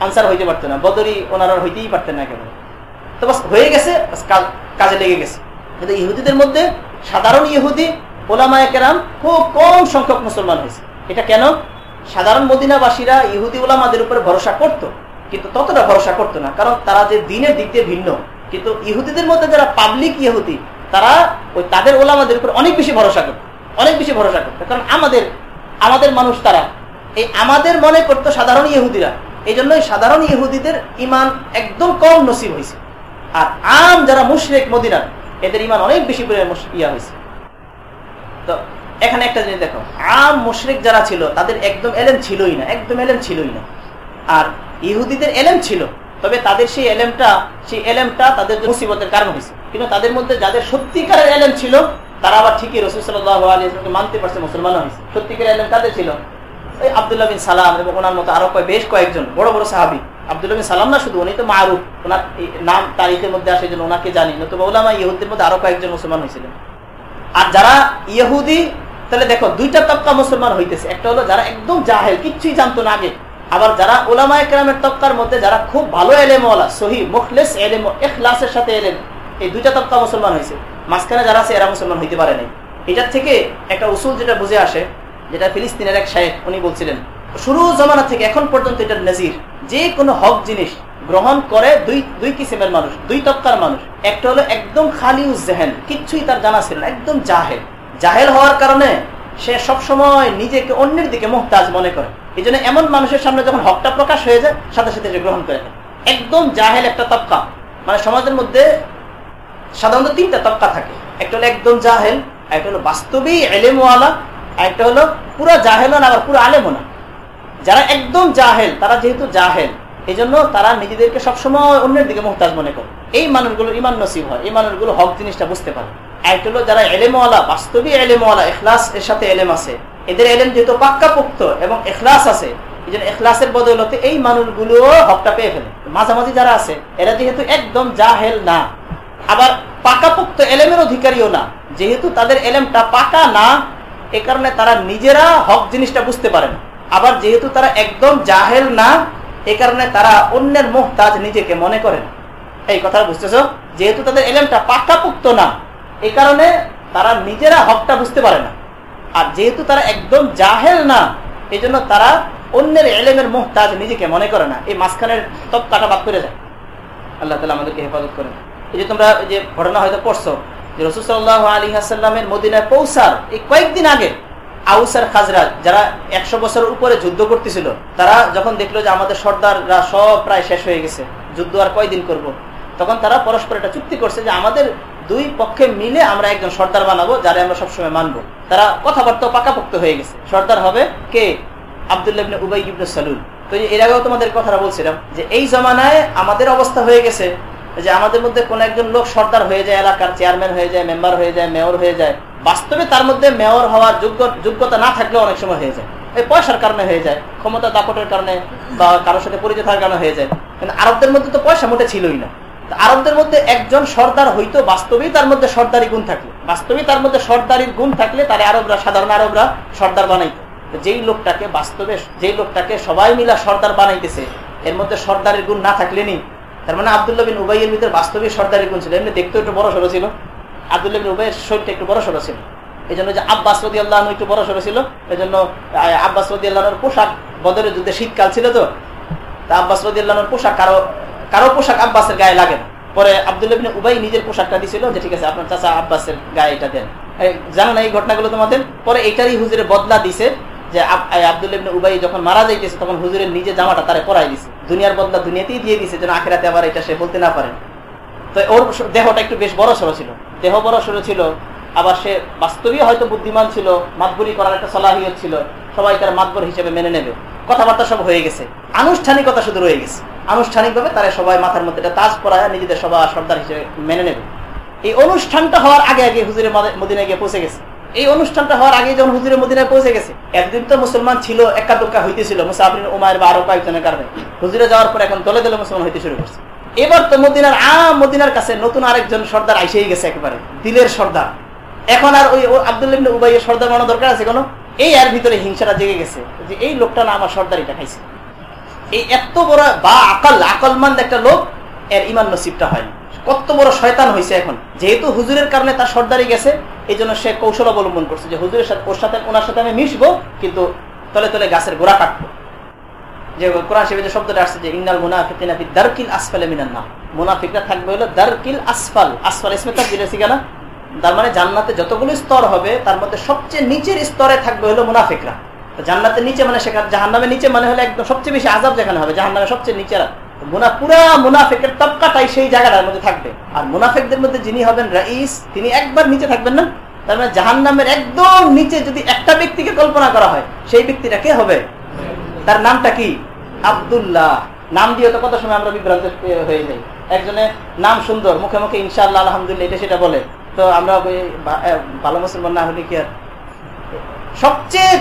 আনসার হইতে পারতো না, বদরি ওনারা হইতেই পারতেন না একেবারে। তো বাস হয়ে গেছে কাজে লেগে গেছে। কিন্তু ইহুদিদের মধ্যে সাধারণ ইহুদি, ওলামায় কেরাম খুব কম সংখ্যক মুসলমান হয়েছে। এটা কেন? সাধারণ মদিনাবাসীরা ইহুদি ওলামাদের উপরে ভরসা করত, কিন্তু ততটা ভরসা করতো না, কারণ তারা যে দিনের দিক দিয়ে ভিন্ন। কিন্তু ইহুদিদের মধ্যে যারা পাবলিক ইহুদি, তারা ওই তাদের ওলামাদের উপর অনেক বেশি ভরসা করত, অনেক বেশি ভরসা করতো। কারণ আমাদের আমাদের মানুষ তারা। এই আমাদের মনে করতো সাধারণ ইহুদিরা এই জন্যই সাধারণ ইহুদিদের ইমান একদম কম নসিব হয়েছে। আর আম যারা মুশরেক মদিনার, এদের ইমান অনেক বেশি করে ইয়া হয়েছে। তো এখানে একটা জিনিস দেখো, আম মুশরেক যারা ছিল, তাদের একদম এলেম ছিলই না, একদম এলেম ছিলই না। আর ইহুদিদের এলেম ছিল, তবে তাদের সেই এলেমটা সেই এলেমটা তাদের মুসিবতের কারণ হয়েছে। কিন্তু তাদের মধ্যে যাদের সত্যিকারের এলেম ছিল, তারা আবার ঠিকই রসুল সাল্লাহ আলিয়াকে মানতে পারছে, মুসলমান হয়েছে। সত্যিকারের এলেম তাদের ছিল বিন সালাম এবং ওনার মতো আরও বেশ কয়েকজন, বড় বড় সাহাবি। বিন সালাম না শুধু, উনি তো মারুফ। ওনার নাম তারিখের মধ্যে আসে জন্য ওনাকে জানি। মধ্যে আরও কয়েকজন মুসলমান হয়েছিলেন। আর যারা ইহুদি, তাহলে দেখো, দুইটা তবকা মুসলমান হইতেছে। একটা হলো যারা একদম জাহেল, কিচ্ছুই জানতো না আগে। আবার যারা ওলামা একরামের তবকার মধ্যে যারা খুব ভালো এলেমওয়ালা, সহি, মুখলেস এলেম এখলাসের সাথে এলেন এই দুইটা তবকা মুসলমান হয়েছে। মাঝখানে যারা আছে, এরা মুসলমান হইতে পারে নাই। এটার থেকে একটা উসুল যেটা বুঝে আসে যেটা ফিলিস্তিনের এক শাহেক উনি বলছিলেন, শুরু জমানা থেকে এখন পর্যন্ত এটার নজির। যে কোনো হক জিনিস গ্রহণ করে দুই দুই কিসিমের মানুষ, দুই তবকার মানুষ। একটা হলো একদম খালি উজ্জাহেন কিচ্ছুই তার জানা ছিল একদম জাহেল। জাহেল হওয়ার কারণে সে সব সময় নিজেকে অন্যের দিকে মোহতাজ মনে করে। এই এমন মানুষের সামনে যখন হকটা প্রকাশ হয়ে যায়, সাথে সাথে সে গ্রহণ করে একদম জাহেল একটা তবকা মানে সমাজের মধ্যে সাধারণত তিনটা তবকা থাকে। একটা হলো একদম জাহেল, একটা হলো বাস্তবিক এলেমওয়ালা একটা হলো পুরো জাহেলও না, আবার পুরো আলেমও না। যারা একদম জাহেল, তারা যেহেতু জাহেল এই জন্য তারা নিজেদেরকে সবসময় অন্যের দিকে মোহতাজ মনে করে। এই মানুষগুলো ইমান নসিব হয়, এই মানুষগুলো হক জিনিসটা বুঝতে পারে। একটা হলো যারা এলেমওয়ালা বাস্তবিক এলেমওয়ালা এখলাস এর সাথে এলেম আছে। এদের এলেম যেহেতু পাক্কাপোক্ত এবং এখলাস আছে এই জন্য এখলাসের বদলতে এই মানুষগুলো হকটা পেয়ে ফেলে। মাঝামাঝি যারা আছে, এরা যেহেতু একদম জাহেল না, আবার পাকাপোক্ত এলেমের অধিকারীও না, যেহেতু তাদের এলেমটা পাকা না এ কারণে তারা নিজেরা হক জিনিসটা বুঝতে পারে না। আবার যেহেতু তারা একদম জাহেল না, এ কারণে তারা অন্যের মোহতাজ নিজেকে মনে করেন এই কথা বুঝতেছ? যেহেতু তাদের এলেমটা পাকাপোক্ত না, এ কারণে তারা নিজেরা হকটা বুঝতে পারে না। আর যেহেতু তারা একদম জাহেল না এই জন্য তারা অন্যের এলেমের মোহতাজ নিজেকে মনে করে না। এই মাঝখানের তপ কাটা বাদ করে যায়। আল্লাহ তালা আমাদেরকে হেফাজত করেন। এই যে তোমরা যে ঘটনা হয়তো পড়ছো রসুসাল্লাহ মদিনায় পৌঁছার এই কয়েকদিন আগে আউসার খাজরা যারা একশো বছরের উপরে যুদ্ধ করতেছিল, তারা যখন দেখল যে আমাদের সর্দাররা সব প্রায় শেষ হয়ে গেছে, যুদ্ধ আর কয়দিন করব। তখন তারা পরস্পর একটা চুক্তি করছে যে আমাদের দুই পক্ষে মিলে আমরা একজন সর্দার বানাবো, যারা আমরা সবসময় মানবো। তারা কথাবার্তা পাকাপোক্ত হয়ে গেছে। সর্দার হবে কে? আবদুল্লাহ উবাই ইবনে সালুল। তো এর আগেও তোমাদের কথাটা বলছিলাম যে এই জমানায় আমাদের অবস্থা হয়ে গেছে যে আমাদের মধ্যে কোন একজন লোক সর্দার হয়ে যায়, এলাকার চেয়ারম্যান হয়ে যায় মেম্বার হয়ে যায় মেয়র হয়ে যায়, বাস্তবে তার মধ্যে মেয়র হওয়ার যোগ্য, যোগ্যতা না থাকলেও অনেক সময় হয়ে যায়। এই পয়সার কারণে হয়ে যায়, ক্ষমতা দাপটের কারণে বা কারোর সাথে পরিচয় থাকার কারণে হয়ে যায়। কিন্তু আরবদের মধ্যে তো পয়সা মোটে ছিলই না। আরবদের মধ্যে একজন সর্দার হইতো, বাস্তবেই তার মধ্যে সর্দারি গুণ থাকলে। বাস্তবেই তার মধ্যে সর্দারির গুণ থাকলে তারা আরবরা, সাধারণ আরবরা সর্দার বানাইতো। যেই লোকটাকে বাস্তবে, যেই লোকটাকে সবাই মিলা সর্দার বানাইতেছে, এর মধ্যে সর্দারের গুণ না থাকলে নি তার মানে আবদুল্লাহ বিন উবাইয়ের ভিতরে বাস্তবিক সর্দারি গুণ ছিল? এমনি দেখতে একটু বড় সড়ো ছিল। আবদুল্লাহ বিন উবাইয়ের শরীরটা একটু বড় সড়ো ছিল। এই জন্য যে আব্বাস রদি আল্লাহ একটু বড় সড়ো ছিল। এই জন্য আব্বাস রদি আল্লাহর পোশাক বদরের যুদ্ধে শীতকাল ছিল তো। তা আব্বাস রদি আল্লাহর পোশাক কারও কারও পোশাক আব্বাসের গায়ে লাগে পরে আবদুল্লাহ বিন উবাই নিজের পোশাকটা দিছিল যে, ঠিক আছে, আপনার চাচা আব্বাসের গায়ে এটা দেন। জানো না এই ঘটনাগুলো তোমাদের? পরে এইটারই হুজুরে বদলা দিছে। যে আবদুল্লাহ উবাই যখন মারা যাইতেছে, তখন হুজুরের নিজে জামাটা তারে পরাই দিছে। দুনিয়ার বদলা দুনিয়াতেই দিয়ে দিছে, যেন আখেরাতে আবার এটা সে বলতে না পারে। তো ওর দেহটা একটু বেশ বড় সড়ো ছিল। দেহ বড় সড়ো ছিল, আবার সে বাস্তবই হয়তো বুদ্ধিমান ছিল, মাতবুরি করার একটা সলাহিয়ত ছিল, সবাই তার মাতবর হিসেবে মেনে নেবে কথাবার্তা সব হয়ে গেছে। আনুষ্ঠানিকতা শুধু রয়ে গেছে। আনুষ্ঠানিকভাবে তারা সবাই মাথার মধ্যে তাজ পরায় নিজেদের সবার সর্দার হিসেবে মেনে নেবে। এই অনুষ্ঠানটা হওয়ার আগে আগে হুজুরের মদিনায় গিয়ে পৌঁছে গেছে। এই অনুষ্ঠানটা হওয়ার আগে যখন হুজুরের মদিনায় পৌঁছে গেছে একদিন তো মুসলমান ছিল একা দোকা হইতেছিল মুসাফরিন উমায়ের বা আরও কয়েকজনের কারণে। হুজুরে যাওয়ার পর এখন দলে দলে মুসলমান হইতে শুরু করছে। এবার তো মদিনার আম, মদিনার কাছে নতুন আরেকজন সর্দার আইসেই গেছে একেবারে, দিলের সর্দার। এখন আর ওই আবদুল্লাহ উবাইয়ের সর্দার বানানো দরকার আছে কোনো? এই আর ভিতরে হিংসাটা জেগে গেছে যে এই লোকটা না আমার সর্দারিটা খাইছে। এই এত বড় বা আকল, আকলমান্দ একটা লোক, এর ইমান নসিবটা হয়নি কত বড় শয়তান হয়েছে এখন। যেহেতু হুজুরের কারণে তার সর্দারি গেছে এই জন্য সে কৌশল অবলম্বন করছে যে হুজুরের সাথে ওর সাথে ওনার সাথে আমি মিশবো, কিন্তু তলে তলে গাছের গোড়া কাটবো। যে কোরআন শিবের যে শব্দটা আসছে যে ইন্নাল মুনাফিকিনা ফি দারকিল আসফালে মিনান না মুনাফিকরা থাকবে হলো দারকিল আসফাল। আসফাল ইসমে তার দিলে শিখানা তার মানে জান্নাতে যতগুলো স্তর হবে, তার মধ্যে সবচেয়ে নিচের স্তরে থাকবে হলো মুনাফিকরা। জান্নাতের নিচে মানে সেখানে জাহান্নামের নিচে মানে হলো একদম সবচেয়ে বেশি আজাব যেখানে হবে, জাহান্নামের সবচেয়ে নিচে মুনা মুনাফিকের তবকাটাই সেই জায়গাটার মধ্যে থাকবে। আর মুনাফিকদের মধ্যে যিনি হবেন রাইস, তিনি একবার নিচে থাকবেন না? তার মানে জাহান নামের একদম নিচে যদি একটা ব্যক্তিকে কল্পনা করা হয়, সেই ব্যক্তিটা কে হবে? তার নামটা কি? আবদুল্লাহ। নাম দিয়ে তো কত সময় আমরা বিভ্রান্ত হয়ে যাই। একজনের নাম সুন্দর, মুখে মুখে ইনশাল্লাহ আলহামদুলিল্লাহ, এটা সেটা বলে। তো আমরা ভালো মুসলমান না হলে কি আর? সবচেয়ে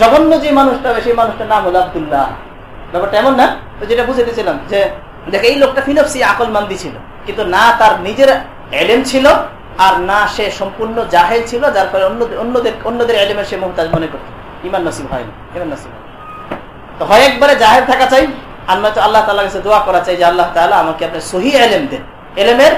জঘন্য যে মানুষটা হবে, সেই মানুষটার নাম হলো আবদুল্লাহ। ব্যাপারটা এমন না তো যেটা বুঝেতেছিলাম যে, দেখে, এই লোকটা ফিনপসি আকল মান্দি ছিল, কিন্তু না তার নিজের এলেম ছিল আর না সে সম্পূর্ণ জাহেল ছিল, যার ফলে অন্যদের অন্যদের এলেমের সে মুমতাজ মনে করত। ইমান নসিব হয়নি, ইমান নসিব তো হয় একবারে জাহের থাকা চাই, আর নয়তো আল্লাহ তালা কাছে দোয়া করা চাই যে আল্লাহ তালা আমাকে আপনার সহি এলেম দেন। এলেমের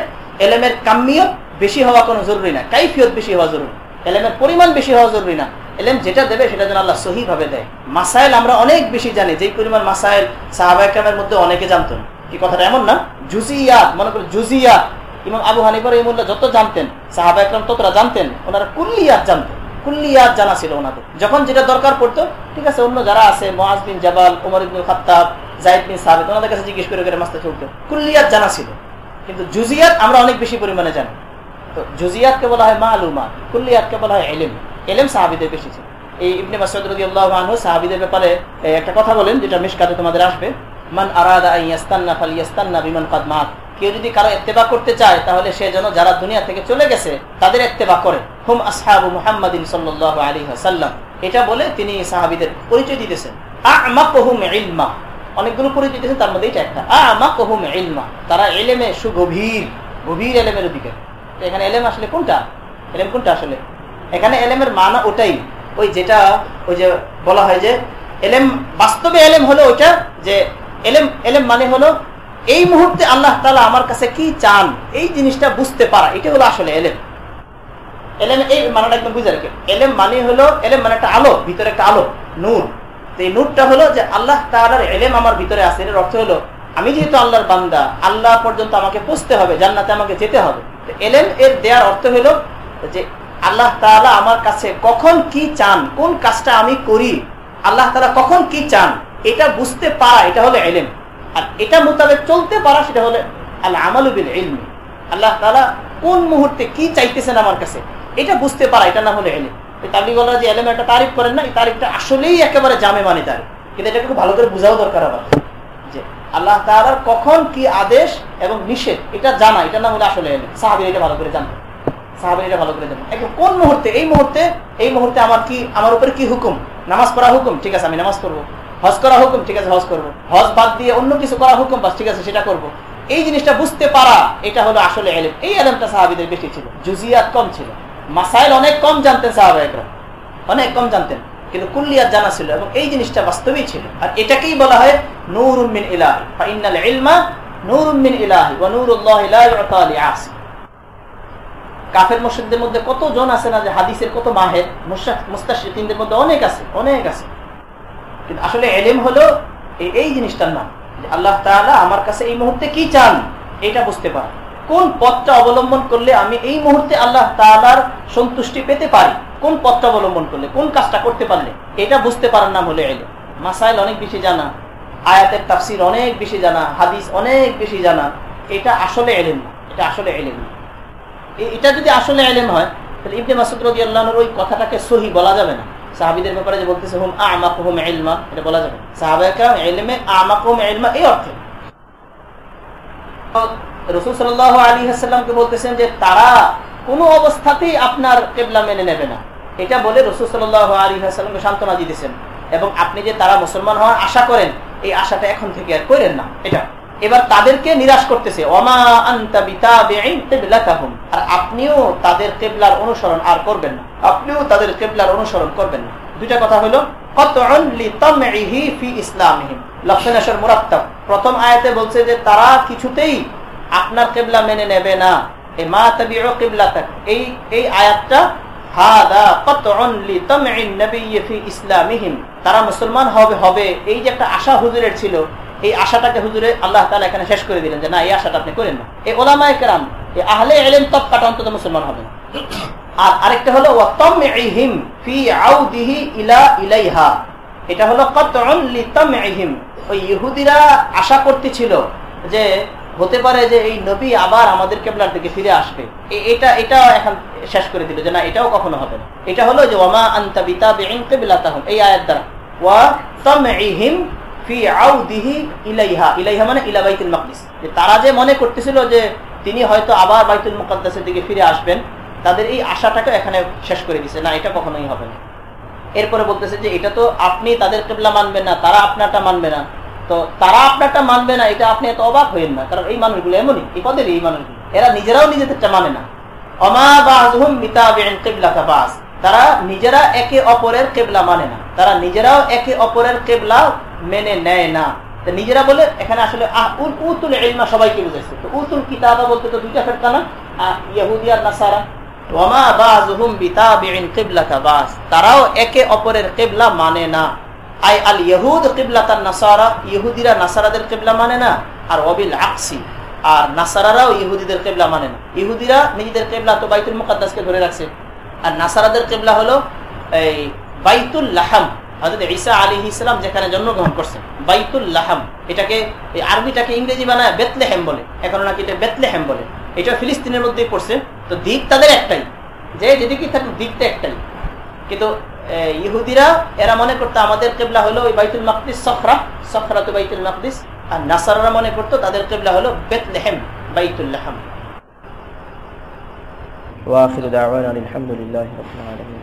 এলেমের কাম্মিয়ত বেশি হওয়া কোনো জরুরি না, কাইফিয়ত বেশি হওয়া জরুরি এলেমের পরিমাণ বেশি হওয়া জরুরি না। এলেম যেটা দেবে সেটা যেন আল্লাহ সহি ভাবে দেয়। মাসাইল আমরা অনেক বেশি জানি, যেই পরিমাণ মাসাইল সাহাবাহামের মধ্যে অনেকে জানতো। কি কথাটা এমন না? জুজিয়াত, মনে করি জুজিয়াত। ইমাম আবু হানিফার এই মূল্য যত জানতেন, সাহাবা একরাম ততটা জানতেন, ওনারা কুল্লিয়াত জানতেন কুল্লিয়াত জানা ছিল ওনাদের। যখন যেটা দরকার পড়তো, ঠিক আছে, অন্য যারা আছে মহাজ বিন জাবাল, উমর ইবনুল খাত্তাব জাহিদ বিন সাহেব ওনাদের কাছে জিজ্ঞেস করে করে মাস্তে চলতো। কুল্লিয়াত জানা ছিল। কিন্তু জুজিয়াত আমরা অনেক বেশি পরিমাণে জানি। তো জুজিয়াতকে বলা হয় মা আলুমা কুল্লিয়াতকে বলা হয় এলেম এলেম সাহাবিদের বেশি ছিল। এই ইবনে মাসুদ রাদিয়াল্লাহু আনহু সাহাবীদের ব্যাপারে একটা কথা বলেন, যেটা মিশকাতে তোমাদের আসবে। মান আরাদা ইয়াস্তান্না বিমান কাদ মাত। কেউ যদি কারও ইত্তেবা করতে চায়, তাহলে সে যেন যারা দুনিয়া থেকে চলে গেছে, তাদের ইত্তেবা করে। হুম আসহাবু মুহাম্মাদিন সাল্লাল্লাহু আলাইহি ওয়াসাল্লাম। এটা বলে তিনি সাহাবিদের পরিচয় দিতেছেন। আমাকুহুম অনেকগুলো পরিচয় দিতেছেন, তার মধ্যে এটা একটা। আমাকুহুম ইলমা। তারা এলেমে সুগভীর, গভীর এলেমের অধিকার এখানে এলেম আসলে কোনটা? এলেম কোনটা আসলে? এখানে এলেমের মানা ওটাই। ওই যেটা, ওই যে বলা হয় যে, এলেম, বাস্তবে এলেম হলো ওইটা যে, এলেম এলেম মানে হলো, এই মুহূর্তে আল্লাহ তালা আমার কাছে কি চান, এই জিনিসটা বুঝতে পারা এটা হলো আসলে এলেম। এলেম, এই মানাটা একদম বুঝে রাখে এলেম মানে হলো, এলেম মানে একটা আলো, ভিতরে একটা আলো, নূর। তো এই নূরটা হলো যে আল্লাহ তালার এলেম আমার ভিতরে আছে। এর অর্থ হলো, আমি যেহেতু আল্লাহর বান্দা, আল্লাহ পর্যন্ত আমাকে পুষতে হবে, জান্নাতে আমাকে যেতে হবে। এলেম এর দেওয়ার অর্থ হলো যে আল্লাহ তালা আমার কাছে কখন কি চান, কোন কাজটা আমি করি, আল্লাহ তালা কখন কি চান, এটা বুঝতে পারা, এটা হলো এলেম আর এটা মোতাবেক চলতে পারা, সেটা হলো আল্লাহ আমালুবিল এলমি আল্লাহ তালা কোন মুহূর্তে কি চাইতেছেন আমার কাছে, এটা বুঝতে পারা এটা না হলে এলেম তাবলিগলরা যে এলেম একটা তারিফ করেন না, এই তারিফটা আসলেই একেবারে জামে মানে তার। কিন্তু এটাকে ভালো করে বোঝাও দরকার আবার। যে আল্লাহ তালার কখন কি আদেশ এবং নিষেধ, এটা জানা এটা না হলে আসলে এলেম সাহাবির এটা ভালো করে জানতো। ভালো করে একদম কোন মুহূর্তে, এই মুহূর্তে এই মুহূর্তে আমার কি, আমার উপরে কি হুকুম? নামাজ পড়া হুকুম? ঠিক আছে, আমি নামাজ হজ করা হুকুম? ঠিক আছে, হজ করব। হজ বাদ দিয়ে অন্য কিছু করা হুকুম? বাস, ঠিক আছে, সেটা। এই জিনিসটা বুঝতে পারা, এটা হলো আসলে এলেম। এই এলেমটা সাহাবিদের বেশি ছিল। জুজিয়াত কম ছিল। মাসাইল অনেক কম জানতেন সাহাবাহিকরা অনেক কম জানতেন। কিন্তু কুল্লিয়াত জানা ছিল এবং এই জিনিসটা বাস্তবেই ছিল। আর এটাকেই বলা হয় নূর উম্মিন ইলাহি। ফাইনাল ইলমা নূর উম্মিন ইলাহি ওয়া নূরুল্লাহি লা ইউতা লিআসি কাফের মুশরিকদের মধ্যে কত জন আছে না যে হাদিসের কত মাহের? মুস্তাশরিকিনদের মধ্যে অনেক আছে অনেক আছে। কিন্তু আসলে এলেম হলো এই জিনিসটার নাম। আল্লাহ তাআলা আমার কাছে এই মুহূর্তে কি চান, এটা বুঝতে পারে। কোন পথটা অবলম্বন করলে আমি এই মুহূর্তে আল্লাহ তাআলার সন্তুষ্টি পেতে পারি? কোন পথটা অবলম্বন করলে, কোন কাজটা করতে পারলে? এটা বুঝতে পারার নাম হলো এলেম। মাসাইল অনেক বেশি জানা, আয়াতের তাফসির অনেক বেশি জানা, হাদিস অনেক বেশি জানা। এটা আসলে এলেম না, এটা আসলে এলেম না। এটা যদি আসলে এলেম হয়, তাহলে ইবনে মাসুদ রদি আল্লাহর ওই কথাটাকে সহি বলা যাবে না। সাহাবিদের ব্যাপারে যে বলতেছে, হুম আমাক হুম এলমা এটা বলা যাবে সাহাবাহাম এলমে আমাক এলমা এই অর্থে। রসুল সাল আলী হাসাল্লামকে বলতেছেন যে, তারা কোনো অবস্থাতেই আপনার কেবলা মেনে নেবে না। এটা বলে রসুল সাল আলী হাসাল্লামকে সান্ত্বনা দিতেছেন এবং আপনি যে তারা মুসলমান হওয়ার আশা করেন, এই আশাটা এখন থেকে আর করেন না। এটা। এবার তাদেরকে নিরাশ করতেছে। আর আপনিও তাদের কেবলার অনুসরণ আর করবেন না। আপনিও তাদের কেবলার অনুসরণ করবেন না। দুইটা কথা হলো প্রথম আয়াতে বলছে যে, তারা কিছুতেই আপনার কেবলা মেনে নেবে না। এই এই আয়াতটা তারা মুসলমান হবে হবে। এই যে একটা আশা হুজুরের ছিল এই আশাটাকে হুজুরে আল্লাহ তালা এখানে শেষ করে দিলেন যে না, এই আশাটা আপনি করেন না। এই ওলামায় কেরাম, এই আহলে এলেন তপকাটা অন্তত মুসলমান হবে আর আরেকটা হলো এটা হলো ওই ইহুদিরা আশা করতেছিল যে হতে পারে যে এই নবী আবার আমাদের কেবলার দিকে ফিরে আসবে। এটা এটা এখন শেষ করে দিল যে না, এটাও কখনো হবে না। এটা হলো যে ওমা আন্তা বিতা কেবিলাতাহুম। এই আয়াত দ্বারা। ওয়া তামঈহিম মানে তারা যে মনে করতেছিল যে তিনি হয়তো আবার বাইতুল মুকাদ্দাসের দিকে ফিরে আসবেন, তাদের এই আশাটাকে এখানে শেষ করে দিছে। না, এটা কখনোই হবে না। এরপরে বলতেছে যে এটা তো আপনি তাদের কেবলা মানবেন না, তারা আপনারটা মানবে না। তো তারা আপনারটা মানবে না, এটা আপনি এত অবাক হইেন না, কারণ এই মানুষগুলো এমনই, এই পদের এই মানুষগুলো। এরা নিজেরাও নিজেদেরটা মানে না। তারা নিজেরা একে অপরের কেবলা মানে না। তারা নিজেরাও একে অপরের কেবলা মেনে নেয় না। নিজেরা বলে, এখানে আসলে উতুল এলমা সবাইকে বুঝেছে তো উতুল কিতাবা বলতে তো দুইটা ফেরতা না? ইয়াহুদিয়ার নাসারা। তারাও একে অপরের কেবলা মানে না। আই, আল ইহুদ তার নাসারা ইহুদিরা নাসারাদের কেবলা মানে না, আর অবিল আকসি। আর নাসারারাও ইহুদিদের কেবলা মানে না। ইহুদিরা নিজেদের কেবলা তো বাইতুল মুকাদ্দাসকে ধরে রাখছে। আর নাসারাদের কেবলা হলো, এই বাইতুল লাহাম। হজরত ঈসা আলী ইসলাম যেখানে জন্মগ্রহণ করছেন বাইতুল লাহাম এটাকে আরবিটাকে ইংরেজি বানায় বেতলেহেম বলে এখন নাকি এটা বেতলেহেম বলে এটা ফিলিস্তিনের মধ্যেই পড়ছে তো দিক তাদের একটাই যে যেদিকে থাকুক দিকটা একটাই কিন্তু ইহুদিরা এরা মনে করতো আমাদের কেবলা হলো ওই বাইতুল মাকদিস সফরা সফরা তো বাইতুল মাকদিস আর নাসাররা মনে করতো তাদের কেবলা হলো বেতলেহেম বাইতুল্লাহাম واخر دعوانا الحمد لله رب العالمين